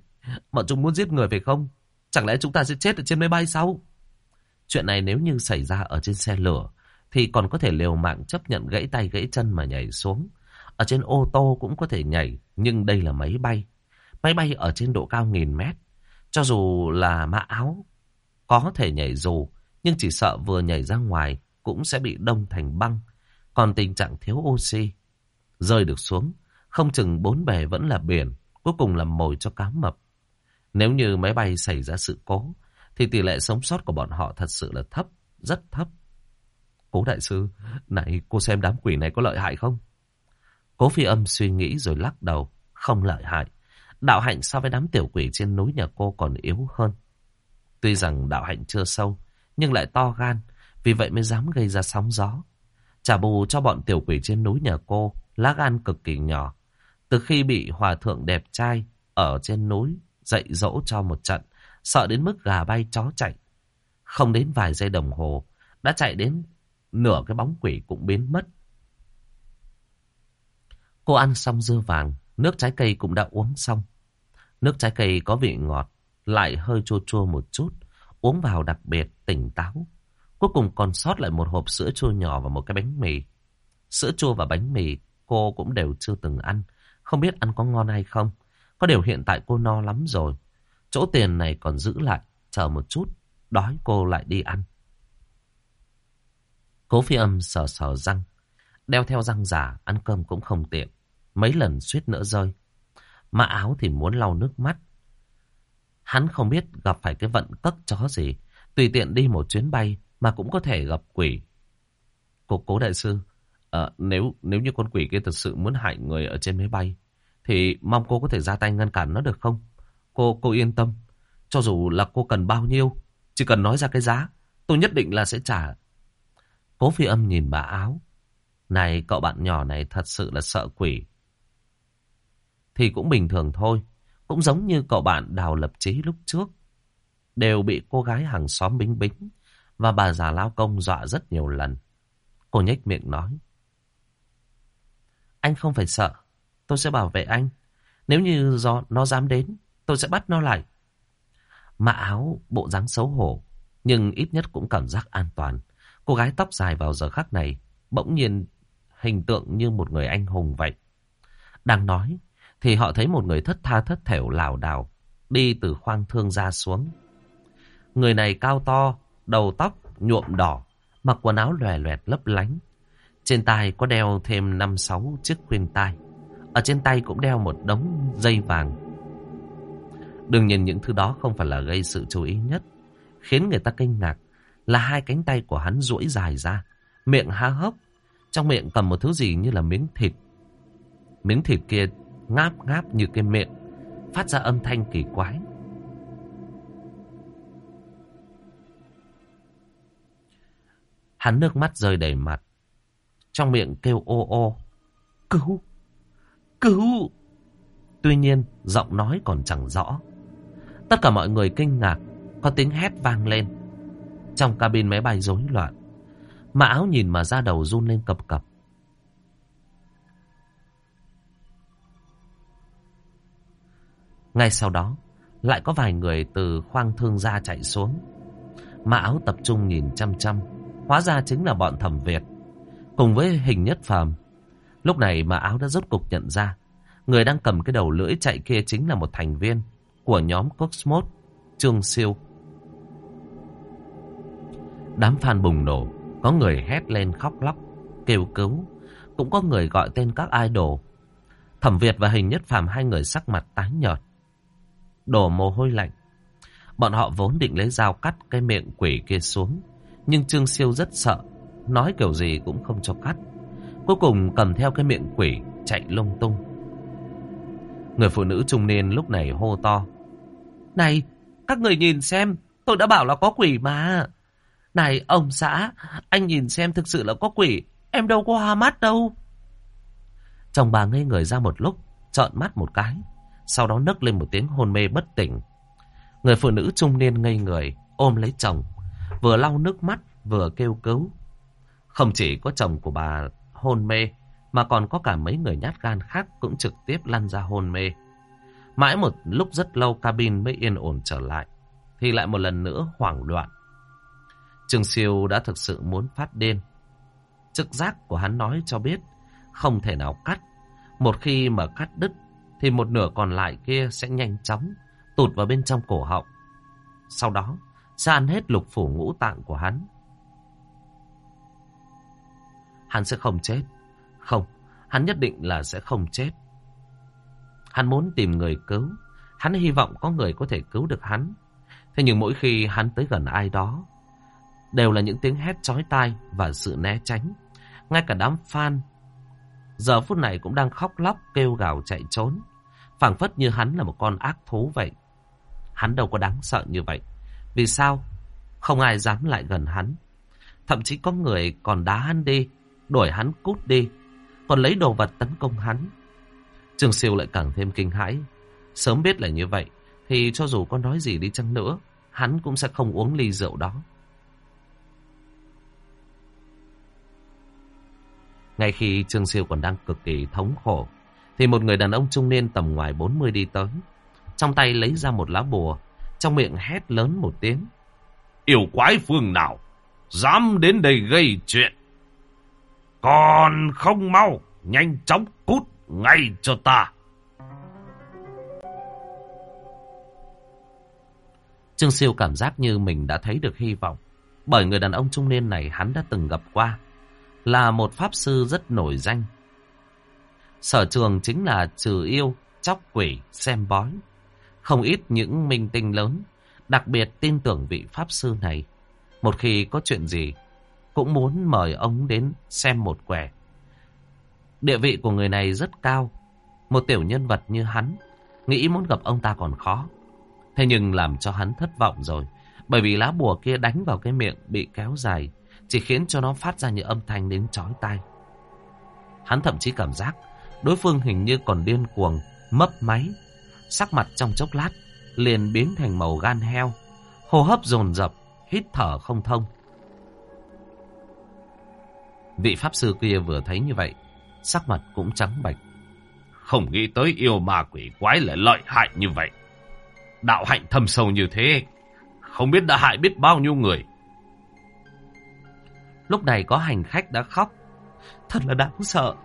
bọn chúng muốn giết người phải không? Chẳng lẽ chúng ta sẽ chết ở trên máy bay sao? Chuyện này nếu như xảy ra ở trên xe lửa thì còn có thể liều mạng chấp nhận gãy tay gãy chân mà nhảy xuống. Ở trên ô tô cũng có thể nhảy, nhưng đây là máy bay. Máy bay ở trên độ cao nghìn mét. Cho dù là mã áo có thể nhảy dù, nhưng chỉ sợ vừa nhảy ra ngoài cũng sẽ bị đông thành băng. Còn tình trạng thiếu oxy, rơi được xuống, không chừng bốn bề vẫn là biển, cuối cùng là mồi cho cá mập. Nếu như máy bay xảy ra sự cố, thì tỷ lệ sống sót của bọn họ thật sự là thấp, rất thấp. Cố đại sư, này cô xem đám quỷ này có lợi hại không? Cố phi âm suy nghĩ rồi lắc đầu, không lợi hại. Đạo hạnh so với đám tiểu quỷ trên núi nhà cô còn yếu hơn. Tuy rằng đạo hạnh chưa sâu, nhưng lại to gan, vì vậy mới dám gây ra sóng gió. Trả bù cho bọn tiểu quỷ trên núi nhà cô, lá gan cực kỳ nhỏ. Từ khi bị hòa thượng đẹp trai ở trên núi dạy dỗ cho một trận, sợ đến mức gà bay chó chạy. Không đến vài giây đồng hồ, đã chạy đến nửa cái bóng quỷ cũng biến mất. Cô ăn xong dưa vàng, nước trái cây cũng đã uống xong. Nước trái cây có vị ngọt, lại hơi chua chua một chút, uống vào đặc biệt tỉnh táo. Cuối cùng còn sót lại một hộp sữa chua nhỏ và một cái bánh mì. Sữa chua và bánh mì cô cũng đều chưa từng ăn, không biết ăn có ngon hay không. Có điều hiện tại cô no lắm rồi. Chỗ tiền này còn giữ lại, chờ một chút, đói cô lại đi ăn. Cố phi âm sờ sờ răng, đeo theo răng giả, ăn cơm cũng không tiện. Mấy lần suýt nữa rơi. Mà áo thì muốn lau nước mắt. Hắn không biết gặp phải cái vận cất chó gì. Tùy tiện đi một chuyến bay mà cũng có thể gặp quỷ. Cô cố đại sư, à, nếu nếu như con quỷ kia thực sự muốn hại người ở trên máy bay, thì mong cô có thể ra tay ngăn cản nó được không? Cô cô yên tâm, cho dù là cô cần bao nhiêu, chỉ cần nói ra cái giá, tôi nhất định là sẽ trả. Cố phi âm nhìn bà áo. Này cậu bạn nhỏ này thật sự là sợ quỷ. Thì cũng bình thường thôi. Cũng giống như cậu bạn đào lập trí lúc trước. Đều bị cô gái hàng xóm bính bính và bà già lao công dọa rất nhiều lần. Cô nhếch miệng nói. Anh không phải sợ. Tôi sẽ bảo vệ anh. Nếu như do nó dám đến, tôi sẽ bắt nó lại. Mã áo, bộ dáng xấu hổ, nhưng ít nhất cũng cảm giác an toàn. Cô gái tóc dài vào giờ khắc này, bỗng nhiên hình tượng như một người anh hùng vậy. Đang nói, thì họ thấy một người thất tha thất thểu lảo đảo đi từ khoang thương ra xuống. Người này cao to, đầu tóc nhuộm đỏ, mặc quần áo lòe loẹt lấp lánh. Trên tay có đeo thêm năm sáu chiếc khuyên tai. Ở trên tay cũng đeo một đống dây vàng. Đừng nhìn những thứ đó không phải là gây sự chú ý nhất. Khiến người ta kinh ngạc là hai cánh tay của hắn duỗi dài ra, miệng há hốc. Trong miệng cầm một thứ gì như là miếng thịt. Miếng thịt kia ngáp ngáp như cái miệng, phát ra âm thanh kỳ quái. Hắn nước mắt rơi đầy mặt, trong miệng kêu ô ô, cứu, cứu. Tuy nhiên, giọng nói còn chẳng rõ. Tất cả mọi người kinh ngạc, có tiếng hét vang lên. Trong cabin máy bay rối loạn, mã áo nhìn mà ra đầu run lên cập cập. Ngay sau đó, lại có vài người từ khoang thương gia chạy xuống. Mã áo tập trung nhìn chăm chăm, hóa ra chính là bọn thẩm Việt. Cùng với hình nhất phàm. Lúc này mà áo đã rốt cục nhận ra, người đang cầm cái đầu lưỡi chạy kia chính là một thành viên của nhóm Cosmos, Trương Siêu. Đám fan bùng nổ, có người hét lên khóc lóc, kêu cứu. Cũng có người gọi tên các idol. Thẩm Việt và hình nhất phàm hai người sắc mặt tái nhợt đổ mồ hôi lạnh. Bọn họ vốn định lấy dao cắt cái miệng quỷ kia xuống. Nhưng Trương Siêu rất sợ, nói kiểu gì cũng không cho cắt. Cuối cùng cầm theo cái miệng quỷ chạy lung tung. Người phụ nữ trung niên lúc này hô to. Này, các người nhìn xem, tôi đã bảo là có quỷ mà. Này, ông xã, anh nhìn xem thực sự là có quỷ, em đâu có hoa mắt đâu. Chồng bà ngây người ra một lúc, trợn mắt một cái. Sau đó nấc lên một tiếng hôn mê bất tỉnh. Người phụ nữ trung niên ngây người, ôm lấy chồng. Vừa lau nước mắt, vừa kêu cứu. Không chỉ có chồng của bà hôn mê, mà còn có cả mấy người nhát gan khác cũng trực tiếp lăn ra hôn mê. Mãi một lúc rất lâu cabin mới yên ổn trở lại, thì lại một lần nữa hoảng loạn. Trường siêu đã thực sự muốn phát điên. Trực giác của hắn nói cho biết không thể nào cắt. Một khi mà cắt đứt thì một nửa còn lại kia sẽ nhanh chóng tụt vào bên trong cổ họng. Sau đó, sẽ ăn hết lục phủ ngũ tạng của hắn. Hắn sẽ không chết. Không, hắn nhất định là sẽ không chết. Hắn muốn tìm người cứu. Hắn hy vọng có người có thể cứu được hắn. Thế nhưng mỗi khi hắn tới gần ai đó, đều là những tiếng hét chói tai và sự né tránh. Ngay cả đám fan, giờ phút này cũng đang khóc lóc kêu gào chạy trốn. phảng phất như hắn là một con ác thú vậy. Hắn đâu có đáng sợ như vậy. Vì sao? Không ai dám lại gần hắn. Thậm chí có người còn đá hắn đi, đuổi hắn cút đi, còn lấy đồ vật tấn công hắn. Trường siêu lại càng thêm kinh hãi. Sớm biết là như vậy, thì cho dù có nói gì đi chăng nữa, hắn cũng sẽ không uống ly rượu đó. Ngay khi Trương Siêu còn đang cực kỳ thống khổ, thì một người đàn ông trung niên tầm ngoài 40 đi tới. Trong tay lấy ra một lá bùa, trong miệng hét lớn một tiếng. Yêu quái phương nào, dám đến đây gây chuyện. Còn không mau, nhanh chóng cút ngay cho ta. Trương Siêu cảm giác như mình đã thấy được hy vọng. Bởi người đàn ông trung niên này hắn đã từng gặp qua. Là một pháp sư rất nổi danh. Sở trường chính là trừ yêu, chóc quỷ, xem bói. Không ít những minh tinh lớn, đặc biệt tin tưởng vị pháp sư này. Một khi có chuyện gì, cũng muốn mời ông đến xem một quẻ. Địa vị của người này rất cao. Một tiểu nhân vật như hắn, nghĩ muốn gặp ông ta còn khó. Thế nhưng làm cho hắn thất vọng rồi. Bởi vì lá bùa kia đánh vào cái miệng bị kéo dài, chỉ khiến cho nó phát ra những âm thanh đến chói tai. Hắn thậm chí cảm giác đối phương hình như còn điên cuồng, mấp máy. Sắc mặt trong chốc lát, liền biến thành màu gan heo. Hô hấp dồn dập, hít thở không thông. Vị pháp sư kia vừa thấy như vậy, sắc mặt cũng trắng bệch. Không nghĩ tới yêu ma quỷ quái lại lợi hại như vậy. Đạo hạnh thâm sâu như thế, không biết đã hại biết bao nhiêu người. Lúc này có hành khách đã khóc. Thật là đáng sợ.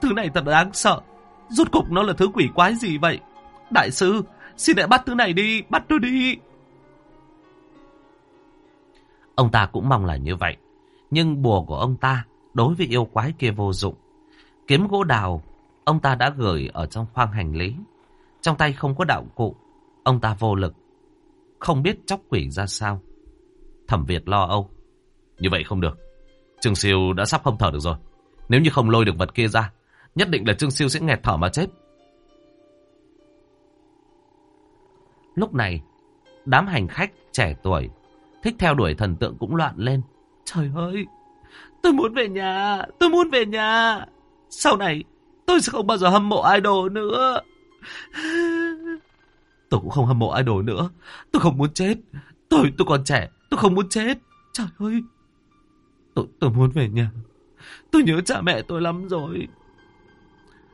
Thứ này thật là đáng sợ. Rốt cục nó là thứ quỷ quái gì vậy? Đại sư, xin hãy bắt thứ này đi, bắt tôi đi. Ông ta cũng mong là như vậy. Nhưng bùa của ông ta đối với yêu quái kia vô dụng. Kiếm gỗ đào, ông ta đã gửi ở trong khoang hành lý. Trong tay không có đạo cụ, ông ta vô lực. Không biết chóc quỷ ra sao. Thẩm Việt lo âu. Như vậy không được. Trương Siêu đã sắp không thở được rồi. Nếu như không lôi được vật kia ra, nhất định là Trương Siêu sẽ nghẹt thở mà chết. Lúc này, đám hành khách trẻ tuổi thích theo đuổi thần tượng cũng loạn lên. Trời ơi, tôi muốn về nhà, tôi muốn về nhà. Sau này, tôi sẽ không bao giờ hâm mộ idol nữa. Tôi cũng không hâm mộ idol nữa. Tôi không muốn chết. Tôi tôi còn trẻ, tôi không muốn chết. Trời ơi. Tôi tôi muốn về nhà. Tôi nhớ cha mẹ tôi lắm rồi.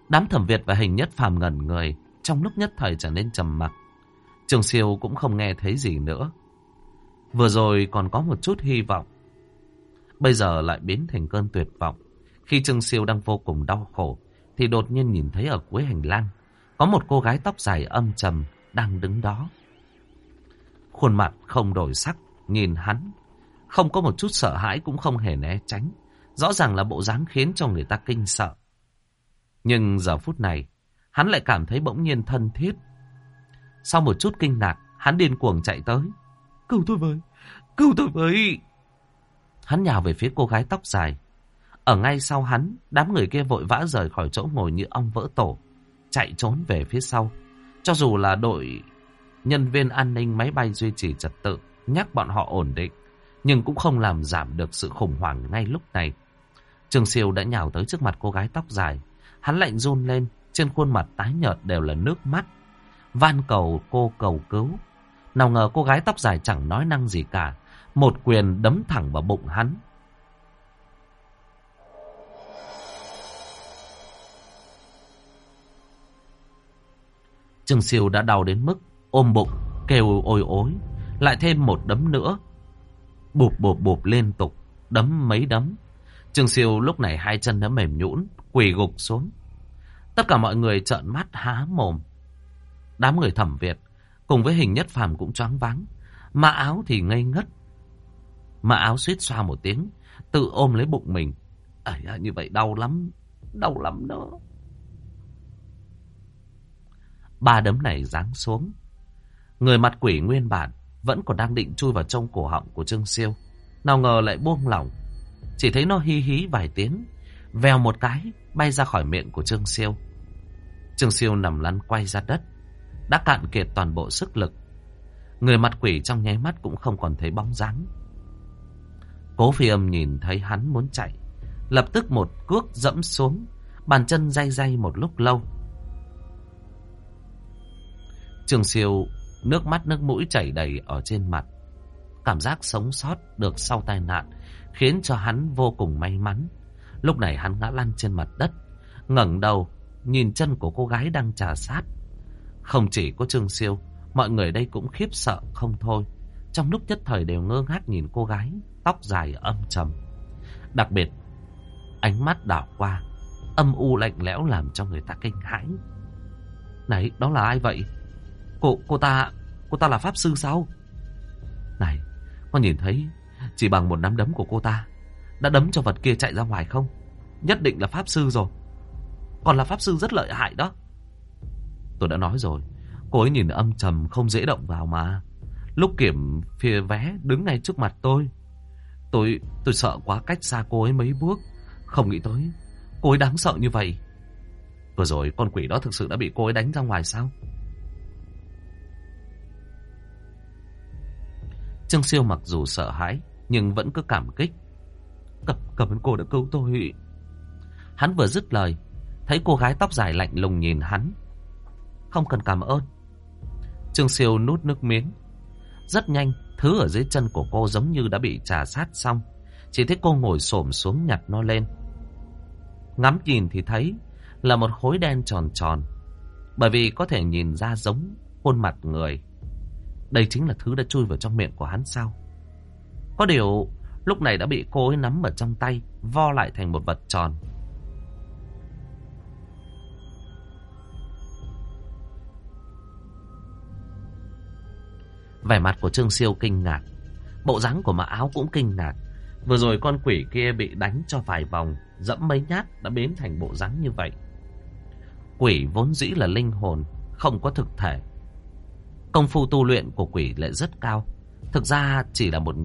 Đám thẩm Việt và hình nhất phàm ngẩn người. Trong lúc nhất thời trở nên trầm mặc. Trường siêu cũng không nghe thấy gì nữa. Vừa rồi còn có một chút hy vọng. Bây giờ lại biến thành cơn tuyệt vọng. Khi Trương Siêu đang vô cùng đau khổ, thì đột nhiên nhìn thấy ở cuối hành lang, có một cô gái tóc dài âm trầm đang đứng đó. Khuôn mặt không đổi sắc, nhìn hắn, không có một chút sợ hãi cũng không hề né tránh. Rõ ràng là bộ dáng khiến cho người ta kinh sợ. Nhưng giờ phút này, hắn lại cảm thấy bỗng nhiên thân thiết. Sau một chút kinh ngạc, hắn điên cuồng chạy tới. Cứu tôi với, cứu tôi với. Hắn nhào về phía cô gái tóc dài. Ở ngay sau hắn, đám người kia vội vã rời khỏi chỗ ngồi như ong vỡ tổ, chạy trốn về phía sau. Cho dù là đội nhân viên an ninh máy bay duy trì trật tự, nhắc bọn họ ổn định, nhưng cũng không làm giảm được sự khủng hoảng ngay lúc này. Trường siêu đã nhào tới trước mặt cô gái tóc dài. Hắn lạnh run lên, trên khuôn mặt tái nhợt đều là nước mắt. Van cầu cô cầu cứu. Nào ngờ cô gái tóc dài chẳng nói năng gì cả. Một quyền đấm thẳng vào bụng hắn. Trương Siêu đã đau đến mức ôm bụng, kêu ôi ối. Lại thêm một đấm nữa. Bụp bụp bụp liên tục, đấm mấy đấm. Trương Siêu lúc này hai chân đã mềm nhũn, quỳ gục xuống. Tất cả mọi người trợn mắt há mồm. Đám người thẩm Việt cùng với hình nhất phàm cũng choáng váng. Mã áo thì ngây ngất. Mã áo suýt xoa một tiếng, tự ôm lấy bụng mình. À, như vậy đau lắm, đau lắm đó. Ba đấm này giáng xuống. Người mặt quỷ nguyên bản vẫn còn đang định chui vào trong cổ họng của Trương Siêu. Nào ngờ lại buông lỏng. Chỉ thấy nó hí hí vài tiếng. Vèo một cái, bay ra khỏi miệng của Trương Siêu. Trương Siêu nằm lăn quay ra đất. Đã cạn kiệt toàn bộ sức lực. Người mặt quỷ trong nháy mắt cũng không còn thấy bóng dáng. Cố phi âm nhìn thấy hắn muốn chạy. Lập tức một cước dẫm xuống. Bàn chân day day một lúc lâu. Trường siêu nước mắt nước mũi chảy đầy ở trên mặt. Cảm giác sống sót được sau tai nạn khiến cho hắn vô cùng may mắn. Lúc này hắn ngã lăn trên mặt đất, ngẩng đầu nhìn chân của cô gái đang trà sát. Không chỉ có Trương Siêu, mọi người đây cũng khiếp sợ không thôi. Trong lúc nhất thời đều ngơ ngác nhìn cô gái, tóc dài âm trầm. Đặc biệt, ánh mắt đảo qua, âm u lạnh lẽo làm cho người ta kinh hãi. Này, đó là ai vậy? Cô, cô ta, cô ta là pháp sư sao? Này, con nhìn thấy chỉ bằng một nắm đấm của cô ta đã đấm cho vật kia chạy ra ngoài không? Nhất định là pháp sư rồi. Còn là pháp sư rất lợi hại đó. Tôi đã nói rồi, cô ấy nhìn âm trầm không dễ động vào mà. Lúc kiểm phía vé đứng ngay trước mặt tôi. Tôi tôi sợ quá cách xa cô ấy mấy bước. Không nghĩ tới, cô ấy đáng sợ như vậy. Vừa rồi con quỷ đó thực sự đã bị cô ấy đánh ra ngoài sao? Trương Siêu mặc dù sợ hãi, nhưng vẫn cứ cảm kích. Cảm, cảm ơn cô đã cứu tôi. Hắn vừa dứt lời, thấy cô gái tóc dài lạnh lùng nhìn hắn. Không cần cảm ơn. Trương Siêu nút nước miếng. Rất nhanh, thứ ở dưới chân của cô giống như đã bị trà sát xong. Chỉ thấy cô ngồi xổm xuống nhặt nó lên. Ngắm nhìn thì thấy là một khối đen tròn tròn. Bởi vì có thể nhìn ra giống khuôn mặt người. Đây chính là thứ đã chui vào trong miệng của hắn sao? Có điều, lúc này đã bị cô ấy nắm ở trong tay, vo lại thành một vật tròn. Vẻ mặt của Trương Siêu kinh ngạc. Bộ dáng của mã áo cũng kinh ngạc. Vừa rồi con quỷ kia bị đánh cho vài vòng, dẫm mấy nhát đã biến thành bộ dáng như vậy. Quỷ vốn dĩ là linh hồn, không có thực thể. Công phu tu luyện của quỷ lại rất cao. Thực ra chỉ là một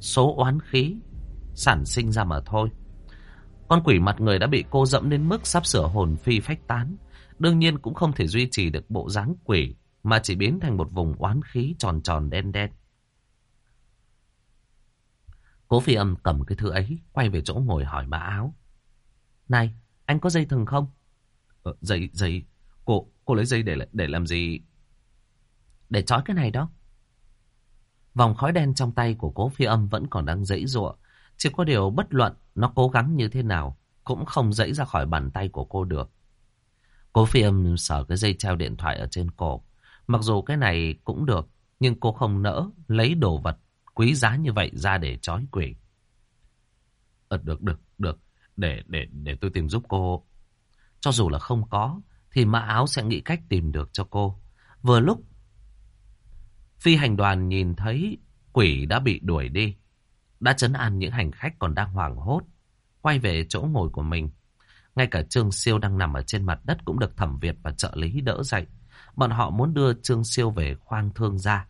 số oán khí sản sinh ra mà thôi. Con quỷ mặt người đã bị cô dẫm đến mức sắp sửa hồn phi phách tán. Đương nhiên cũng không thể duy trì được bộ dáng quỷ mà chỉ biến thành một vùng oán khí tròn tròn đen đen. Cố phi âm cầm cái thứ ấy, quay về chỗ ngồi hỏi bà áo. Này, anh có dây thừng không? Ờ, dây, dây, cô, cô lấy dây để, để làm gì? Để trói cái này đó. Vòng khói đen trong tay của cố phi âm vẫn còn đang dãy giụa, Chỉ có điều bất luận nó cố gắng như thế nào, cũng không dãy ra khỏi bàn tay của cô được. Cố phi âm sở cái dây treo điện thoại ở trên cổ. Mặc dù cái này cũng được, nhưng cô không nỡ lấy đồ vật quý giá như vậy ra để trói quỷ. Ờ, được, được, được. Để, để, để tôi tìm giúp cô. Cho dù là không có, thì mã áo sẽ nghĩ cách tìm được cho cô. Vừa lúc, phi hành đoàn nhìn thấy quỷ đã bị đuổi đi. Đã chấn an những hành khách còn đang hoảng hốt. Quay về chỗ ngồi của mình. Ngay cả Trương Siêu đang nằm ở trên mặt đất cũng được thẩm Việt và trợ lý đỡ dậy. Bọn họ muốn đưa Trương Siêu về khoang thương gia.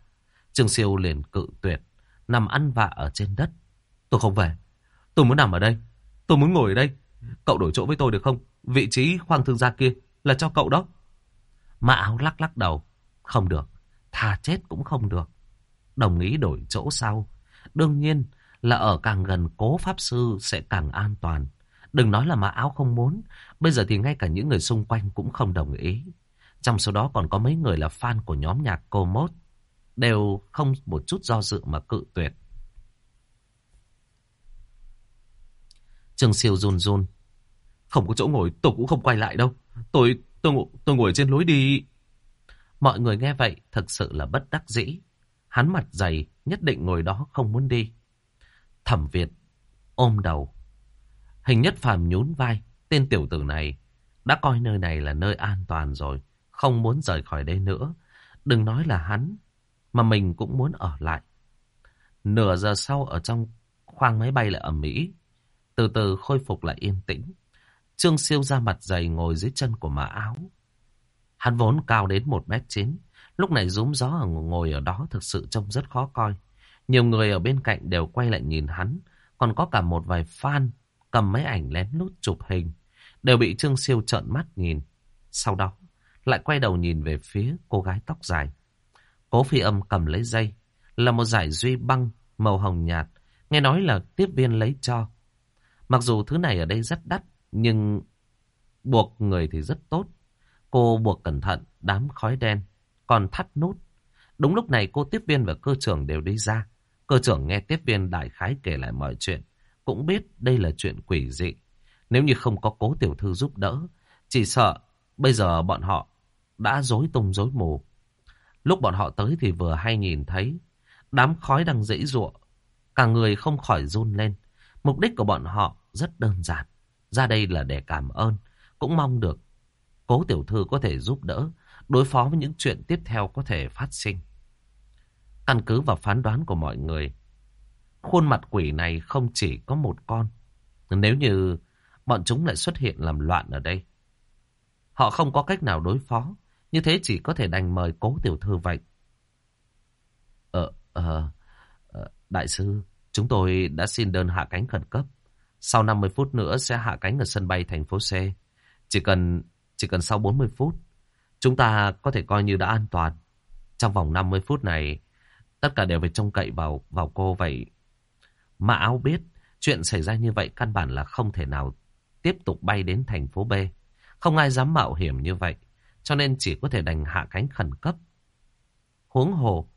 Trương Siêu liền cự tuyệt, nằm ăn vạ ở trên đất. Tôi không về, tôi muốn nằm ở đây, tôi muốn ngồi ở đây. Cậu đổi chỗ với tôi được không? Vị trí khoang thương gia kia là cho cậu đó. Mã áo lắc lắc đầu. Không được, thà chết cũng không được. Đồng ý đổi chỗ sau. Đương nhiên là ở càng gần cố pháp sư sẽ càng an toàn. Đừng nói là mã áo không muốn. Bây giờ thì ngay cả những người xung quanh cũng không đồng ý. Trong số đó còn có mấy người là fan của nhóm nhạc cô mốt. Đều không một chút do dự mà cự tuyệt. Trương siêu run run. Không có chỗ ngồi tôi cũng không quay lại đâu. Tôi, tôi, tôi ngồi trên lối đi. Mọi người nghe vậy thật sự là bất đắc dĩ. Hắn mặt dày nhất định ngồi đó không muốn đi. Thẩm Việt ôm đầu. Hình nhất phàm nhún vai. Tên tiểu tử này đã coi nơi này là nơi an toàn rồi không muốn rời khỏi đây nữa. Đừng nói là hắn, mà mình cũng muốn ở lại. Nửa giờ sau ở trong khoang máy bay lại ở Mỹ, từ từ khôi phục lại yên tĩnh. Trương siêu ra mặt dày ngồi dưới chân của mã áo. Hắn vốn cao đến 1m9. Lúc này rúm gió ở ngồi ở đó thực sự trông rất khó coi. Nhiều người ở bên cạnh đều quay lại nhìn hắn. Còn có cả một vài fan cầm máy ảnh lén lút chụp hình. Đều bị Trương Siêu trợn mắt nhìn. Sau đó, lại quay đầu nhìn về phía cô gái tóc dài. Cố phi âm cầm lấy dây. Là một giải duy băng, màu hồng nhạt. Nghe nói là tiếp viên lấy cho. Mặc dù thứ này ở đây rất đắt. Nhưng buộc người thì rất tốt. Cô buộc cẩn thận, đám khói đen. Còn thắt nút. Đúng lúc này cô tiếp viên và cơ trưởng đều đi ra. Cơ trưởng nghe tiếp viên đại khái kể lại mọi chuyện. Cũng biết đây là chuyện quỷ dị. Nếu như không có cố tiểu thư giúp đỡ. Chỉ sợ bây giờ bọn họ đã dối tung dối mù. Lúc bọn họ tới thì vừa hay nhìn thấy, đám khói đang dãy ruộng. Cả người không khỏi run lên. Mục đích của bọn họ rất đơn giản. Ra đây là để cảm ơn. Cũng mong được cố tiểu thư có thể giúp đỡ đối phó với những chuyện tiếp theo có thể phát sinh. Căn cứ vào phán đoán của mọi người, khuôn mặt quỷ này không chỉ có một con. Nếu như bọn chúng lại xuất hiện làm loạn ở đây, họ không có cách nào đối phó. Như thế chỉ có thể đành mời cố tiểu thư vậy. Ờ, ờ, ờ đại sư, chúng tôi đã xin đơn hạ cánh khẩn cấp. Sau 50 phút nữa sẽ hạ cánh ở sân bay thành phố C. Chỉ cần chỉ cần sau 40 phút, chúng ta có thể coi như đã an toàn. Trong vòng 50 phút này, tất cả đều phải trông cậy vào vào cô vậy. Mã áo biết, chuyện xảy ra như vậy căn bản là không thể nào tiếp tục bay đến thành phố B. Không ai dám mạo hiểm như vậy, cho nên chỉ có thể đành hạ cánh khẩn cấp. Huống hồ,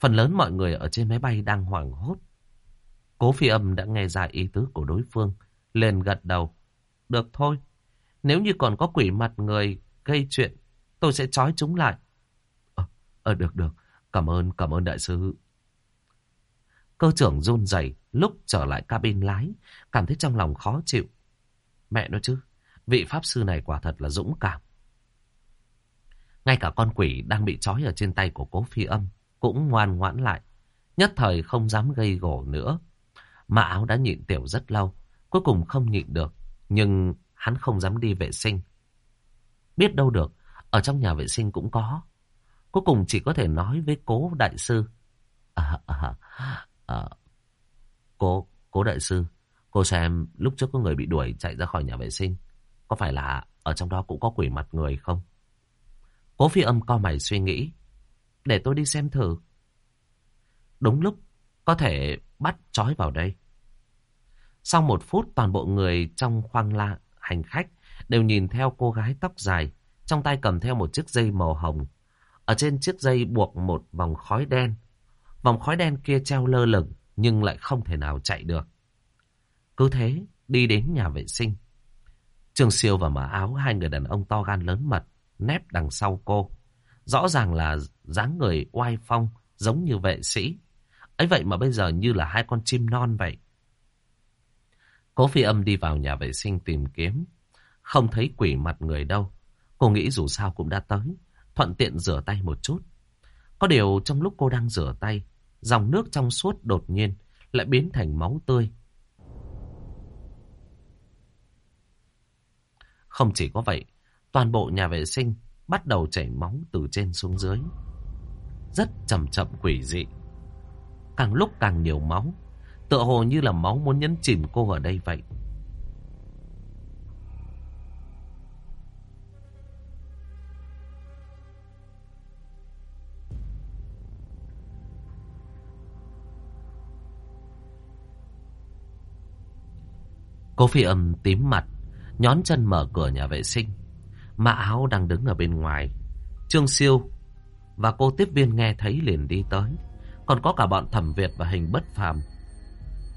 phần lớn mọi người ở trên máy bay đang hoảng hốt. Cố phi âm đã nghe ra ý tứ của đối phương, liền gật đầu. Được thôi, nếu như còn có quỷ mặt người gây chuyện, tôi sẽ trói chúng lại. Ờ, ờ được được, cảm ơn, cảm ơn đại sư. Cơ trưởng run rẩy lúc trở lại cabin lái, cảm thấy trong lòng khó chịu. Mẹ nói chứ, vị pháp sư này quả thật là dũng cảm. Ngay cả con quỷ đang bị trói ở trên tay của cố phi âm cũng ngoan ngoãn lại. Nhất thời không dám gây gổ nữa. Mã áo đã nhịn tiểu rất lâu, cuối cùng không nhịn được. Nhưng hắn không dám đi vệ sinh. Biết đâu được, ở trong nhà vệ sinh cũng có. Cuối cùng chỉ có thể nói với cố đại sư. À, à, à, cố, cố đại sư, cô xem lúc trước có người bị đuổi chạy ra khỏi nhà vệ sinh. Có phải là ở trong đó cũng có quỷ mặt người không? Cố phi âm co mày suy nghĩ. Để tôi đi xem thử. Đúng lúc, có thể bắt trói vào đây. Sau một phút toàn bộ người trong khoang la hành khách đều nhìn theo cô gái tóc dài, trong tay cầm theo một chiếc dây màu hồng. Ở trên chiếc dây buộc một vòng khói đen. Vòng khói đen kia treo lơ lửng nhưng lại không thể nào chạy được. Cứ thế, đi đến nhà vệ sinh. Trường Siêu và Mã Áo, hai người đàn ông to gan lớn mật, nép đằng sau cô. Rõ ràng là dáng người oai phong, giống như vệ sĩ. ấy vậy mà bây giờ như là hai con chim non vậy. Cố phi âm đi vào nhà vệ sinh tìm kiếm. Không thấy quỷ mặt người đâu. Cô nghĩ dù sao cũng đã tới. Thuận tiện rửa tay một chút. Có điều trong lúc cô đang rửa tay, dòng nước trong suốt đột nhiên lại biến thành máu tươi. Không chỉ có vậy, toàn bộ nhà vệ sinh bắt đầu chảy máu từ trên xuống dưới. Rất chậm chậm quỷ dị. Càng lúc càng nhiều máu, tựa hồ như là máu muốn nhấn chìm cô ở đây vậy. Cô phi âm tím mặt, nhón chân mở cửa nhà vệ sinh. Mã áo đang đứng ở bên ngoài. Trương Siêu và cô tiếp viên nghe thấy liền đi tới. Còn có cả bọn thẩm Việt và hình bất phàm.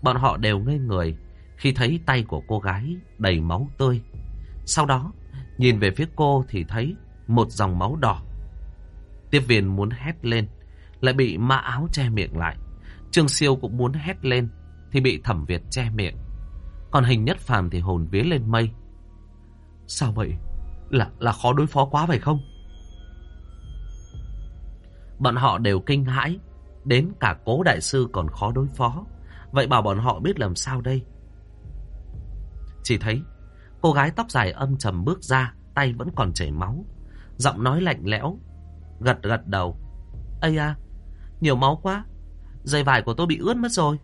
Bọn họ đều ngây người khi thấy tay của cô gái đầy máu tươi. Sau đó, nhìn về phía cô thì thấy một dòng máu đỏ. Tiếp viên muốn hét lên, lại bị mã áo che miệng lại. Trương Siêu cũng muốn hét lên, thì bị thẩm Việt che miệng. Còn hình nhất phàm thì hồn vía lên mây. Sao vậy? Là là khó đối phó quá phải không? Bọn họ đều kinh hãi, đến cả cố đại sư còn khó đối phó. Vậy bảo bọn họ biết làm sao đây? Chỉ thấy cô gái tóc dài âm trầm bước ra, tay vẫn còn chảy máu. Giọng nói lạnh lẽo. Gật gật đầu. Ây à, nhiều máu quá. Dây vải của tôi bị ướt mất rồi.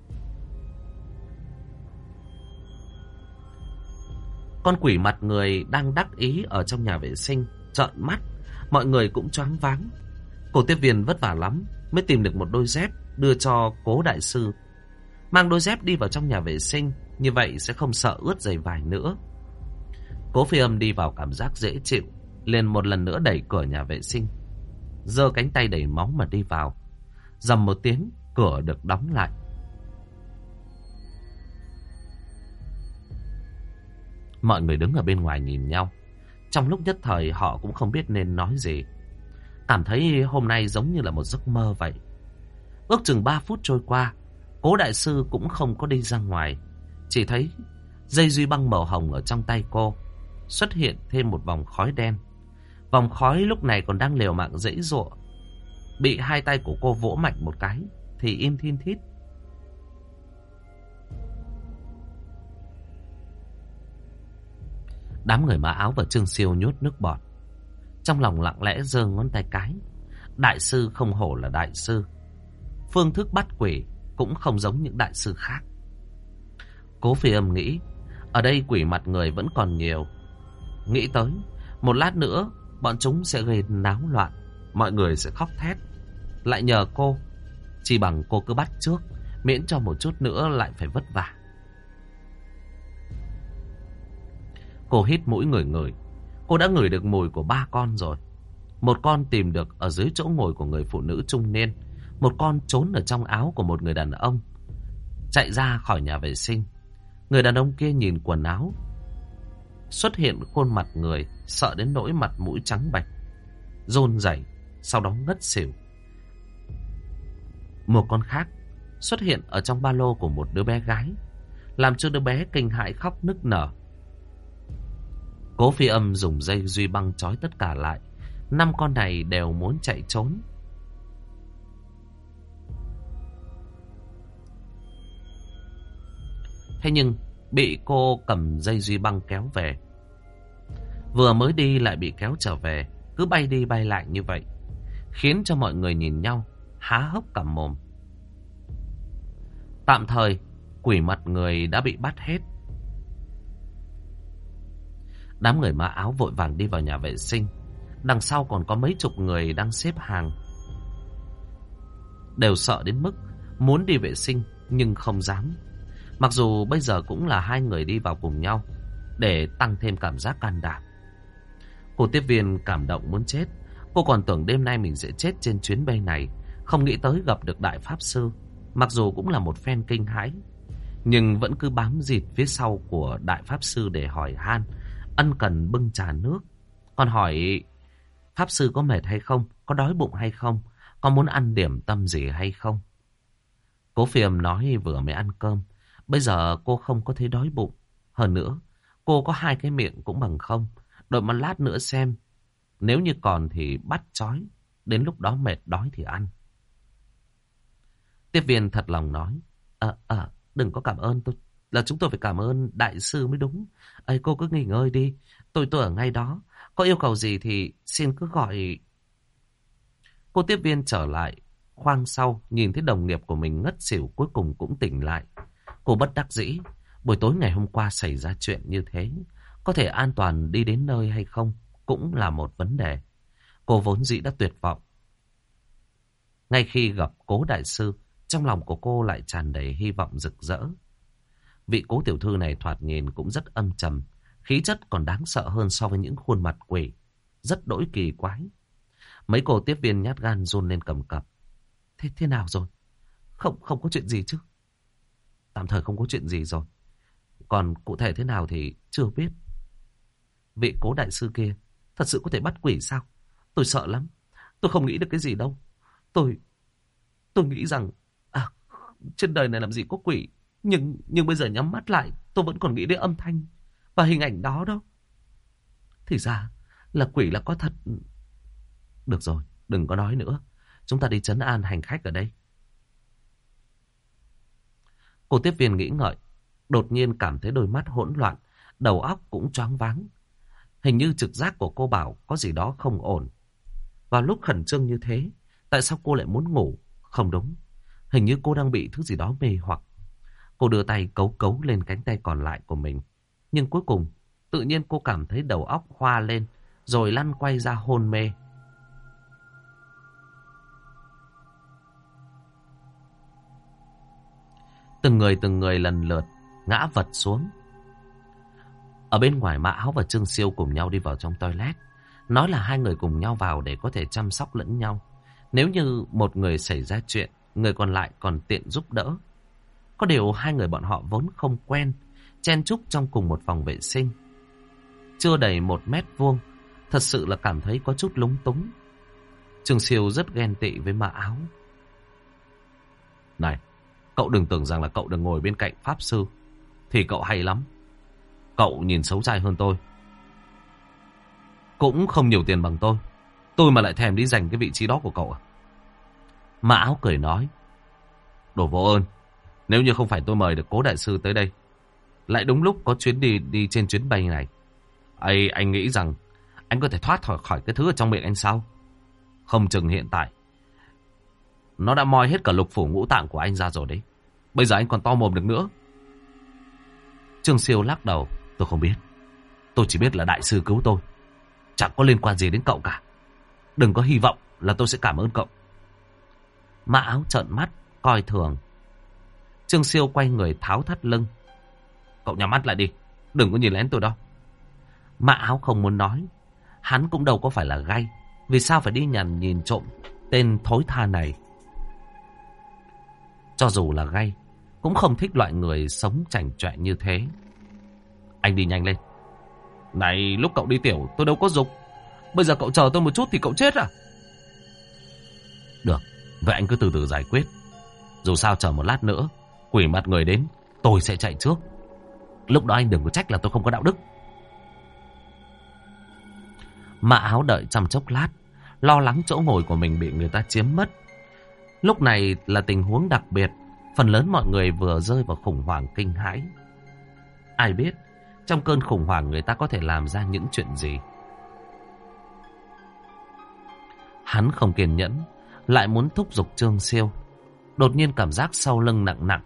Con quỷ mặt người đang đắc ý ở trong nhà vệ sinh, trợn mắt. Mọi người cũng choáng váng. Cổ tiếp viên vất vả lắm mới tìm được một đôi dép đưa cho cố đại sư. Mang đôi dép đi vào trong nhà vệ sinh, như vậy sẽ không sợ ướt giày vải nữa. Cố phi âm đi vào cảm giác dễ chịu, liền một lần nữa đẩy cửa nhà vệ sinh. giơ cánh tay đầy máu mà đi vào. Dầm một tiếng, cửa được đóng lại. Mọi người đứng ở bên ngoài nhìn nhau. Trong lúc nhất thời họ cũng không biết nên nói gì. Cảm thấy hôm nay giống như là một giấc mơ vậy. Ước chừng 3 phút trôi qua, cố đại sư cũng không có đi ra ngoài. Chỉ thấy dây duy băng màu hồng ở trong tay cô xuất hiện thêm một vòng khói đen. Vòng khói lúc này còn đang liều mạng dãy dụa. Bị hai tay của cô vỗ mạnh một cái thì im thiên thít. Đám người mã áo và Trương Siêu nhốt nước bọt. Trong lòng lặng lẽ giơ ngón tay cái. Đại sư không hổ là đại sư. Phương thức bắt quỷ cũng không giống những đại sư khác. Cố phi âm nghĩ, ở đây quỷ mặt người vẫn còn nhiều. Nghĩ tới, một lát nữa, bọn chúng sẽ gây náo loạn. Mọi người sẽ khóc thét. Lại nhờ cô, chỉ bằng cô cứ bắt trước, miễn cho một chút nữa lại phải vất vả. Cô hít mũi người người. Cô đã ngửi được mùi của ba con rồi. Một con tìm được ở dưới chỗ ngồi của người phụ nữ trung niên. Một con trốn ở trong áo của một người đàn ông. Chạy ra khỏi nhà vệ sinh. Người đàn ông kia nhìn quần áo. Xuất hiện khuôn mặt người, sợ đến nỗi mặt mũi trắng bạch. rôn rẩy, sau đó ngất xỉu. Một con khác xuất hiện ở trong ba lô của một đứa bé gái. Làm cho đứa bé kinh hãi khóc nức nở. Cố phi âm dùng dây duy băng trói tất cả lại. Năm con này đều muốn chạy trốn. Thế nhưng bị cô cầm dây duy băng kéo về. Vừa mới đi lại bị kéo trở về, cứ bay đi bay lại như vậy. Khiến cho mọi người nhìn nhau, há hốc cả mồm. Tạm thời, quỷ mặt người đã bị bắt hết. Đám người mã áo vội vàng đi vào nhà vệ sinh. Đằng sau còn có mấy chục người đang xếp hàng. Đều sợ đến mức muốn đi vệ sinh nhưng không dám. Mặc dù bây giờ cũng là hai người đi vào cùng nhau, để tăng thêm cảm giác can đảm. Cô tiếp viên cảm động muốn chết. Cô còn tưởng đêm nay mình sẽ chết trên chuyến bay này. Không nghĩ tới gặp được Đại Pháp Sư. Mặc dù cũng là một phen kinh hãi. Nhưng vẫn cứ bám dịt phía sau của Đại Pháp Sư để hỏi han, ân cần bưng trà nước. Còn hỏi, Pháp Sư có mệt hay không? Có đói bụng hay không? Có muốn ăn điểm tâm gì hay không? Cố phiềm nói, vừa mới ăn cơm. Bây giờ cô không có thấy đói bụng. Hơn nữa, cô có hai cái miệng cũng bằng không. Đợi một lát nữa xem. Nếu như còn thì bắt chói. Đến lúc đó mệt đói thì ăn. Tiếp viên thật lòng nói. Ờ, ờ, đừng có cảm ơn tôi. Là chúng tôi phải cảm ơn đại sư mới đúng. ấy cô cứ nghỉ ngơi đi. Tôi tôi ở ngay đó. Có yêu cầu gì thì xin cứ gọi. Cô tiếp viên trở lại. Khoang sau nhìn thấy đồng nghiệp của mình ngất xỉu cuối cùng cũng tỉnh lại. Cô bất đắc dĩ. Buổi tối ngày hôm qua xảy ra chuyện như thế. Có thể an toàn đi đến nơi hay không cũng là một vấn đề. Cô vốn dĩ đã tuyệt vọng. Ngay khi gặp cố đại sư, trong lòng của cô lại tràn đầy hy vọng rực rỡ. Vị cố tiểu thư này thoạt nhìn cũng rất âm trầm, khí chất còn đáng sợ hơn so với những khuôn mặt quỷ, rất đỗi kỳ quái. Mấy cô tiếp viên nhát gan run lên cầm cập. Thế thế nào rồi? Không không có chuyện gì chứ? Tạm thời không có chuyện gì rồi. Còn cụ thể thế nào thì chưa biết. Vị cố đại sư kia thật sự có thể bắt quỷ sao? Tôi sợ lắm. Tôi không nghĩ được cái gì đâu. Tôi tôi nghĩ rằng à, trên đời này làm gì có quỷ. Nhưng nhưng bây giờ nhắm mắt lại tôi vẫn còn nghĩ đến âm thanh và hình ảnh đó đâu. Thì ra là quỷ là có thật. Được rồi, đừng có nói nữa. Chúng ta đi chấn an hành khách ở đây. Cô tiếp viên nghĩ ngợi, đột nhiên cảm thấy đôi mắt hỗn loạn, đầu óc cũng choáng váng. Hình như trực giác của cô bảo có gì đó không ổn. Vào lúc khẩn trương như thế, tại sao cô lại muốn ngủ? Không đúng. Hình như cô đang bị thứ gì đó mê hoặc. Cô đưa tay cấu cấu lên cánh tay còn lại của mình. Nhưng cuối cùng, tự nhiên cô cảm thấy đầu óc hoa lên, rồi lăn quay ra hôn mê. Từng người từng người lần lượt ngã vật xuống. Ở bên ngoài Mã Áo và Trương Siêu cùng nhau đi vào trong toilet. Nói là hai người cùng nhau vào để có thể chăm sóc lẫn nhau. Nếu như một người xảy ra chuyện, người còn lại còn tiện giúp đỡ. Có điều hai người bọn họ vốn không quen, chen chúc trong cùng một phòng vệ sinh. Chưa đầy một mét vuông, thật sự là cảm thấy có chút lúng túng. Trương Siêu rất ghen tị với Mã Áo. Này, cậu đừng tưởng rằng là cậu đừng ngồi bên cạnh Pháp Sư. Thì cậu hay lắm. Cậu nhìn xấu trai hơn tôi. Cũng không nhiều tiền bằng tôi. Tôi mà lại thèm đi giành cái vị trí đó của cậu à? Mã áo cười nói. Đồ vô ơn. Nếu như không phải tôi mời được cố đại sư tới đây. Lại đúng lúc có chuyến đi đi trên chuyến bay này. ấy anh nghĩ rằng anh có thể thoát khỏi, khỏi cái thứ ở trong miệng anh sao? Không chừng hiện tại. Nó đã moi hết cả lục phủ ngũ tạng của anh ra rồi đấy. Bây giờ anh còn to mồm được nữa. Trương Siêu lắc đầu. Tôi không biết. Tôi chỉ biết là đại sư cứu tôi. Chẳng có liên quan gì đến cậu cả. Đừng có hy vọng là tôi sẽ cảm ơn cậu. Mã áo trợn mắt, coi thường. Trương Siêu quay người tháo thắt lưng. Cậu nhắm mắt lại đi. Đừng có nhìn lén tôi đâu. Mã áo không muốn nói. Hắn cũng đâu có phải là gay. Vì sao phải đi nhằn nhìn trộm tên thối tha này. Cho dù là gay, cũng không thích loại người sống chảnh chọe như thế. Anh đi nhanh lên. Này, lúc cậu đi tiểu, tôi đâu có dục. Bây giờ cậu chờ tôi một chút thì cậu chết à? Được, vậy anh cứ từ từ giải quyết. Dù sao chờ một lát nữa, quỷ mặt người đến, tôi sẽ chạy trước. Lúc đó anh đừng có trách là tôi không có đạo đức. Mạ áo đợi trong chốc lát, lo lắng chỗ ngồi của mình bị người ta chiếm mất. Lúc này là tình huống đặc biệt, phần lớn mọi người vừa rơi vào khủng hoảng kinh hãi. Ai biết, trong cơn khủng hoảng người ta có thể làm ra những chuyện gì. Hắn không kiên nhẫn, lại muốn thúc giục Trương Siêu. Đột nhiên cảm giác sau lưng nặng nặng.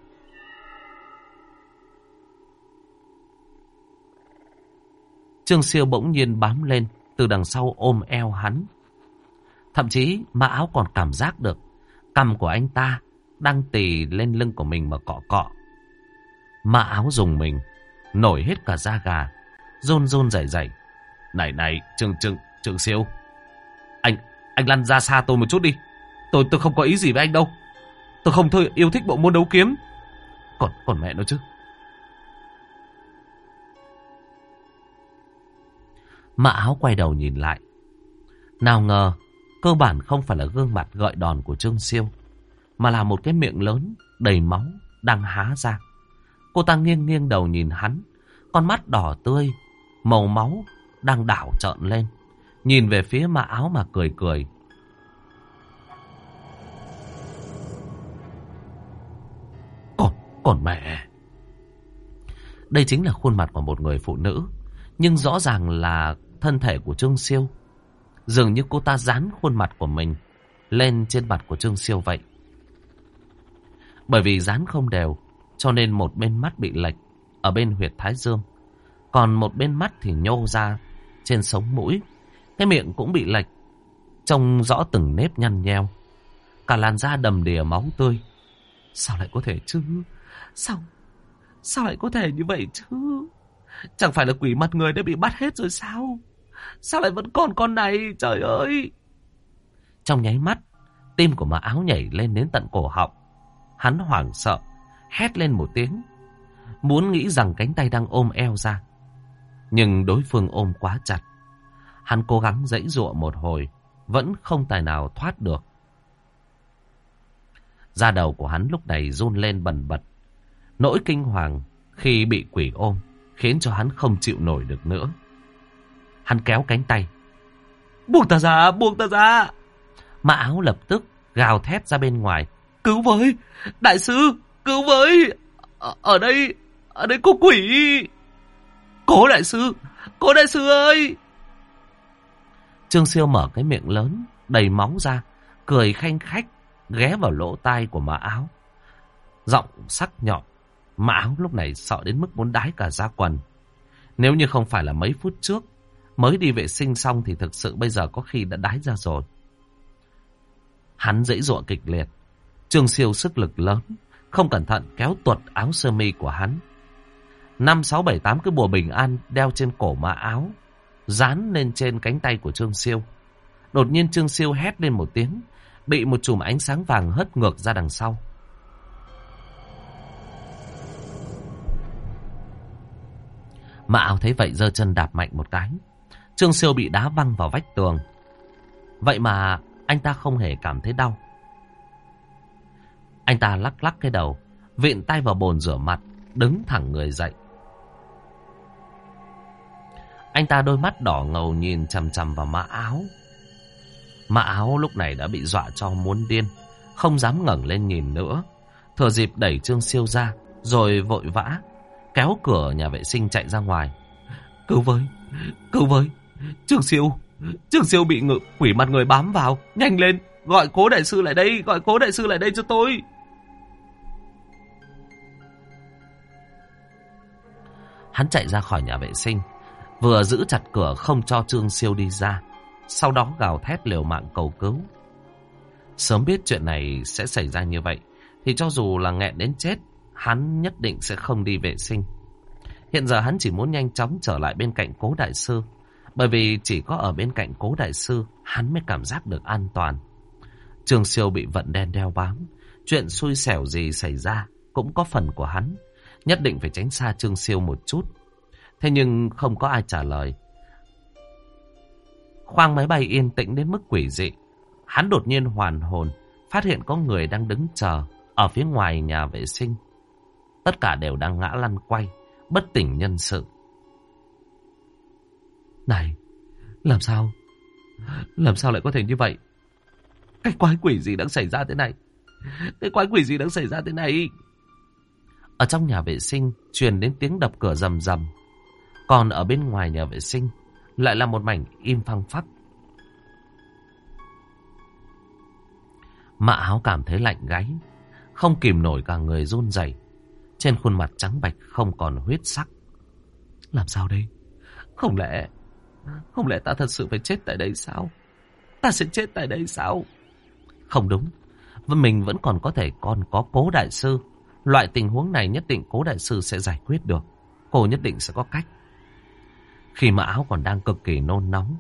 Trương Siêu bỗng nhiên bám lên, từ đằng sau ôm eo hắn. Thậm chí mà áo còn cảm giác được cằm của anh ta đang tì lên lưng của mình mà cọ cọ. Mã áo dùng mình, nổi hết cả da gà, rôn rôn rẩy rẩy. Này này, Trương Trương, Trương Siêu. Anh, anh lăn ra xa tôi một chút đi. Tôi tôi không có ý gì với anh đâu. Tôi không thôi yêu thích bộ môn đấu kiếm. Còn, còn mẹ nó chứ. Mã áo quay đầu nhìn lại. Nào ngờ, cơ bản không phải là gương mặt gợi đòn của Trương Siêu, mà là một cái miệng lớn, đầy máu, đang há ra. Cô ta nghiêng nghiêng đầu nhìn hắn, con mắt đỏ tươi, màu máu đang đảo trợn lên. Nhìn về phía mà áo mà cười cười. Còn, còn mẹ. Đây chính là khuôn mặt của một người phụ nữ. Nhưng rõ ràng là thân thể của Trương Siêu. Dường như cô ta dán khuôn mặt của mình lên trên mặt của Trương Siêu vậy. Bởi vì dán không đều, cho nên một bên mắt bị lệch ở bên huyệt thái dương. Còn một bên mắt thì nhô ra trên sống mũi. Cái miệng cũng bị lệch, trông rõ từng nếp nhăn nheo. Cả làn da đầm đìa máu tươi. Sao lại có thể chứ? Sao? Sao lại có thể như vậy chứ? Chẳng phải là quỷ mặt người đã bị bắt hết rồi sao? Sao lại vẫn còn con này? Trời ơi! Trong nháy mắt, tim của mã áo nhảy lên đến tận cổ họng. Hắn hoảng sợ, hét lên một tiếng. Muốn nghĩ rằng cánh tay đang ôm eo ra. Nhưng đối phương ôm quá chặt. Hắn cố gắng dãy dụa một hồi, vẫn không tài nào thoát được. Da đầu của hắn lúc này run lên bần bật. Nỗi kinh hoàng khi bị quỷ ôm khiến cho hắn không chịu nổi được nữa. Hắn kéo cánh tay. Buông ta ra, buông ta ra. Mã áo lập tức gào thét ra bên ngoài. Cứu với, đại sư, cứu với. Ở, ở đây, ở đây có quỷ. Cố đại sư, cố đại sư ơi. Trương Siêu mở cái miệng lớn, đầy máu ra, cười khanh khách, ghé vào lỗ tai của mã áo. Giọng sắc nhọn, mã áo lúc này sợ đến mức muốn đái cả da quần. Nếu như không phải là mấy phút trước, mới đi vệ sinh xong thì thực sự bây giờ có khi đã đái ra rồi. Hắn dãy dụa kịch liệt, Trương Siêu sức lực lớn, không cẩn thận kéo tuột áo sơ mi của hắn. Năm sáu bảy tám cái bùa bình an đeo trên cổ mã áo, dán lên trên cánh tay của Trương Siêu. Đột nhiên Trương Siêu hét lên một tiếng, bị một chùm ánh sáng vàng hất ngược ra đằng sau. Mã áo thấy vậy giơ chân đạp mạnh một cái. Trương Siêu bị đá văng vào vách tường. Vậy mà anh ta không hề cảm thấy đau. Anh ta lắc lắc cái đầu, viện tay vào bồn rửa mặt, đứng thẳng người dậy. Anh ta đôi mắt đỏ ngầu nhìn chằm chằm vào mã áo. Mã áo lúc này đã bị dọa cho muốn điên, không dám ngẩng lên nhìn nữa. Thừa dịp đẩy Trương Siêu ra, rồi vội vã, kéo cửa nhà vệ sinh chạy ra ngoài. Cứu với, cứu với, Trương Siêu, Trương Siêu bị ngự quỷ mặt người bám vào, nhanh lên, gọi cố đại sư lại đây, gọi cố đại sư lại đây cho tôi. Hắn chạy ra khỏi nhà vệ sinh, vừa giữ chặt cửa không cho Trương Siêu đi ra, sau đó gào thét liều mạng cầu cứu. Sớm biết chuyện này sẽ xảy ra như vậy, thì cho dù là nghẹn đến chết, hắn nhất định sẽ không đi vệ sinh. Hiện giờ hắn chỉ muốn nhanh chóng trở lại bên cạnh cố đại sư, bởi vì chỉ có ở bên cạnh cố đại sư, hắn mới cảm giác được an toàn. Trương Siêu bị vận đen đeo bám, chuyện xui xẻo gì xảy ra cũng có phần của hắn. Nhất định phải tránh xa Trương Siêu một chút. Thế nhưng không có ai trả lời. Khoang máy bay yên tĩnh đến mức quỷ dị. Hắn đột nhiên hoàn hồn, phát hiện có người đang đứng chờ ở phía ngoài nhà vệ sinh. Tất cả đều đang ngã lăn quay, bất tỉnh nhân sự. Này, làm sao? Làm sao lại có thể như vậy? Cái quái quỷ gì đang xảy ra thế này? Cái quái quỷ gì đang xảy ra thế này? Ở trong nhà vệ sinh truyền đến tiếng đập cửa rầm rầm. Còn ở bên ngoài nhà vệ sinh lại là một mảnh im phăng phắc. Mạ áo cảm thấy lạnh gáy, không kìm nổi cả người run rẩy, trên khuôn mặt trắng bạch không còn huyết sắc. Làm sao đây? Không lẽ, không lẽ ta thật sự phải chết tại đây sao? Ta sẽ chết tại đây sao? Không đúng, mình vẫn còn có thể còn có cố đại sư. Loại tình huống này nhất định cố đại sư sẽ giải quyết được. Cô nhất định sẽ có cách. Khi mà áo còn đang cực kỳ nôn nóng,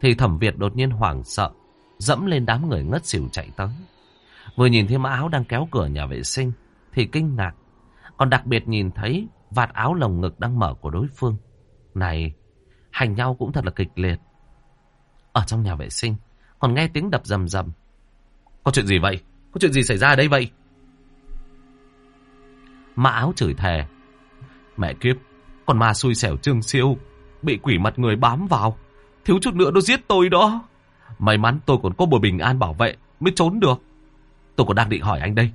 thì thẩm Việt đột nhiên hoảng sợ, dẫm lên đám người ngất xỉu chạy tới. Vừa nhìn thấy mã áo đang kéo cửa nhà vệ sinh, thì kinh ngạc. Còn đặc biệt nhìn thấy vạt áo lồng ngực đang mở của đối phương. Này, hành nhau cũng thật là kịch liệt. Ở trong nhà vệ sinh, còn nghe tiếng đập rầm rầm. Có chuyện gì vậy? Có chuyện gì xảy ra ở đây vậy? Mã áo chửi thề. Mẹ kiếp, con ma xui xẻo trương siêu, bị quỷ mặt người bám vào. Thiếu chút nữa nó giết tôi đó. May mắn tôi còn có bùa bình an bảo vệ mới trốn được. Tôi còn đang định hỏi anh đây.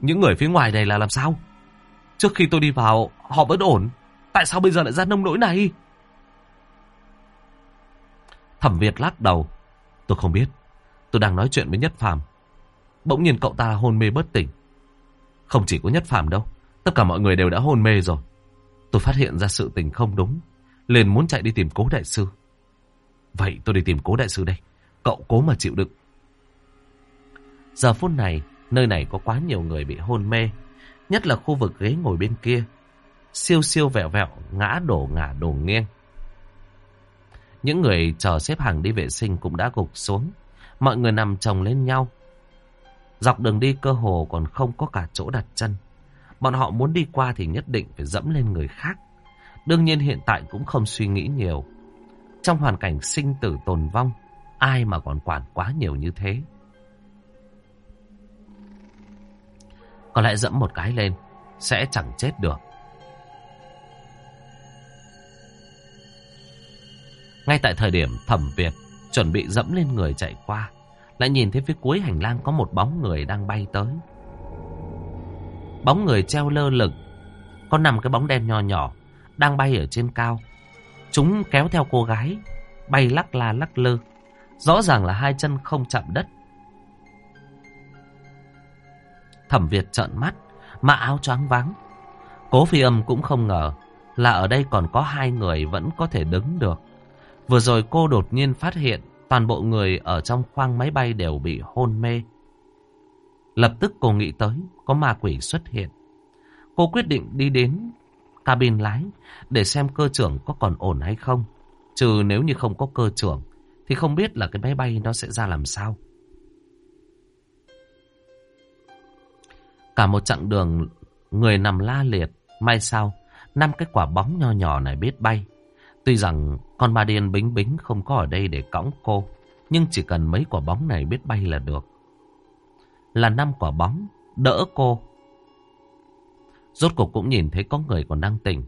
Những người phía ngoài này là làm sao? Trước khi tôi đi vào, họ vẫn ổn. Tại sao bây giờ lại ra nông nỗi này? Thẩm Việt lắc đầu. Tôi không biết. Tôi đang nói chuyện với Nhất Phàm. Bỗng nhiên cậu ta hôn mê bất tỉnh. Không chỉ có Nhất Phàm đâu. Tất cả mọi người đều đã hôn mê rồi. Tôi phát hiện ra sự tình không đúng. Liền muốn chạy đi tìm cố đại sư. Vậy tôi đi tìm cố đại sư đây. Cậu cố mà chịu đựng. Giờ phút này, nơi này có quá nhiều người bị hôn mê. Nhất là khu vực ghế ngồi bên kia. Siêu siêu vẹo vẹo, ngã đổ ngả đổ nghiêng. Những người chờ xếp hàng đi vệ sinh cũng đã gục xuống. Mọi người nằm chồng lên nhau. Dọc đường đi cơ hồ còn không có cả chỗ đặt chân. Bọn họ muốn đi qua thì nhất định phải dẫm lên người khác. Đương nhiên hiện tại cũng không suy nghĩ nhiều. Trong hoàn cảnh sinh tử tồn vong, ai mà còn quản quá nhiều như thế. Có lẽ dẫm một cái lên, sẽ chẳng chết được. Ngay tại thời điểm thẩm Việt chuẩn bị dẫm lên người chạy qua, lại nhìn thấy phía cuối hành lang có một bóng người đang bay tới. Bóng người treo lơ lửng, có nằm cái bóng đen nhỏ nhỏ, đang bay ở trên cao. Chúng kéo theo cô gái, bay lắc la lắc lư. Rõ ràng là hai chân không chạm đất. Thẩm Việt trợn mắt, mà áo choáng váng. Cố phi âm cũng không ngờ là ở đây còn có hai người vẫn có thể đứng được. Vừa rồi cô đột nhiên phát hiện toàn bộ người ở trong khoang máy bay đều bị hôn mê. Lập tức cô nghĩ tới có ma quỷ xuất hiện. Cô quyết định đi đến cabin lái để xem cơ trưởng có còn ổn hay không. Trừ nếu như không có cơ trưởng thì không biết là cái máy bay nó sẽ ra làm sao. Cả một chặng đường người nằm la liệt, may sao năm cái quả bóng nho nhỏ này biết bay. Tuy rằng con ma điên bính bính không có ở đây để cõng cô, nhưng chỉ cần mấy quả bóng này biết bay là được. Là năm quả bóng, đỡ cô. Rốt cuộc cũng nhìn thấy có người còn đang tỉnh.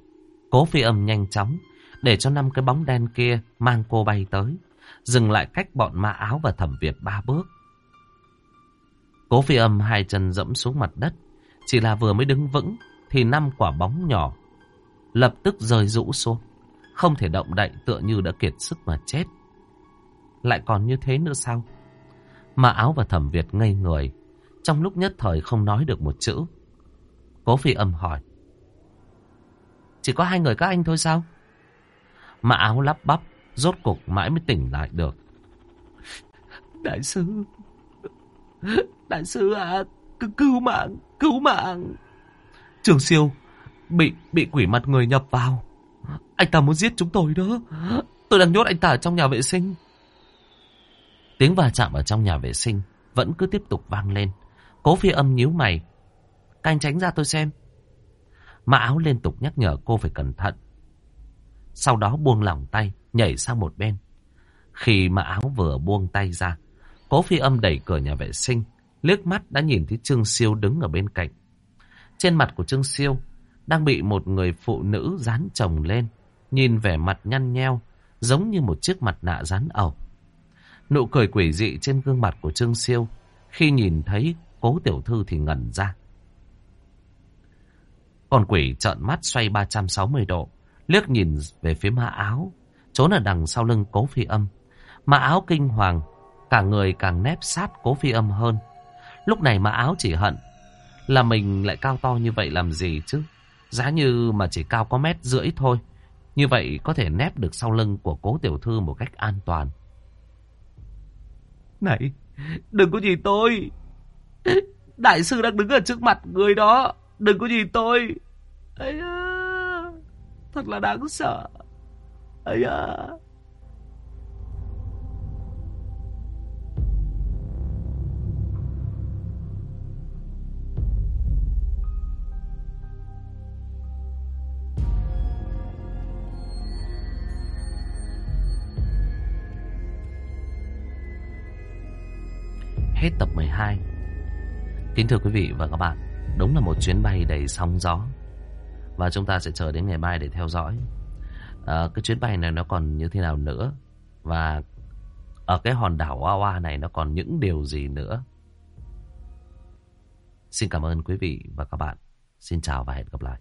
Cố phi âm nhanh chóng, để cho năm cái bóng đen kia mang cô bay tới. Dừng lại cách bọn ma áo và thẩm Việt ba bước. Cố phi âm hai chân dẫm xuống mặt đất. Chỉ là vừa mới đứng vững thì năm quả bóng nhỏ lập tức rơi rũ xuống. Không thể động đậy tựa như đã kiệt sức mà chết. Lại còn như thế nữa sao? Mà áo và thẩm Việt ngây người. Trong lúc nhất thời không nói được một chữ. Cố phi âm hỏi. Chỉ có hai người các anh thôi sao? Mà áo lắp bắp. Rốt cục mãi mới tỉnh lại được. Đại sư. Đại sư à. Cứu mạng. Cứu mạng. Trường siêu. Bị, bị quỷ mặt người nhập vào. Anh ta muốn giết chúng tôi đó. Tôi đang nhốt anh ta ở trong nhà vệ sinh. Tiếng va chạm ở trong nhà vệ sinh vẫn cứ tiếp tục vang lên. Cố phi âm nhíu mày. Các anh tránh ra tôi xem. Mã áo liên tục nhắc nhở cô phải cẩn thận. Sau đó buông lỏng tay, nhảy sang một bên. Khi mã áo vừa buông tay ra, cố phi âm đẩy cửa nhà vệ sinh, liếc mắt đã nhìn thấy Trương Siêu đứng ở bên cạnh. Trên mặt của Trương Siêu đang bị một người phụ nữ dán chồng lên, nhìn vẻ mặt nhăn nheo, giống như một chiếc mặt nạ dán ẩu. Nụ cười quỷ dị trên gương mặt của Trương Siêu khi nhìn thấy cố tiểu thư thì ngẩn ra. Còn quỷ trợn mắt xoay 360 độ, liếc nhìn về phía mã áo, trốn ở đằng sau lưng cố phi âm. Mã áo kinh hoàng, cả người càng nép sát cố phi âm hơn. Lúc này mã áo chỉ hận là mình lại cao to như vậy làm gì chứ. Giá như mà chỉ cao có mét rưỡi thôi. Như vậy có thể nép được sau lưng của cố tiểu thư một cách an toàn. Này, đừng có nhìn tôi. Đại sư đang đứng ở trước mặt người đó. Đừng có nhìn tôi. Ây à, thật là đáng sợ. Ây à. Hết tập 12 Kính thưa quý vị và các bạn Đúng là một chuyến bay đầy sóng gió. Và chúng ta sẽ chờ đến ngày mai để theo dõi. À, Cái chuyến bay này nó còn như thế nào nữa? Và ở cái hòn đảo Hoa này nó còn những điều gì nữa? Xin cảm ơn quý vị và các bạn. Xin chào và hẹn gặp lại.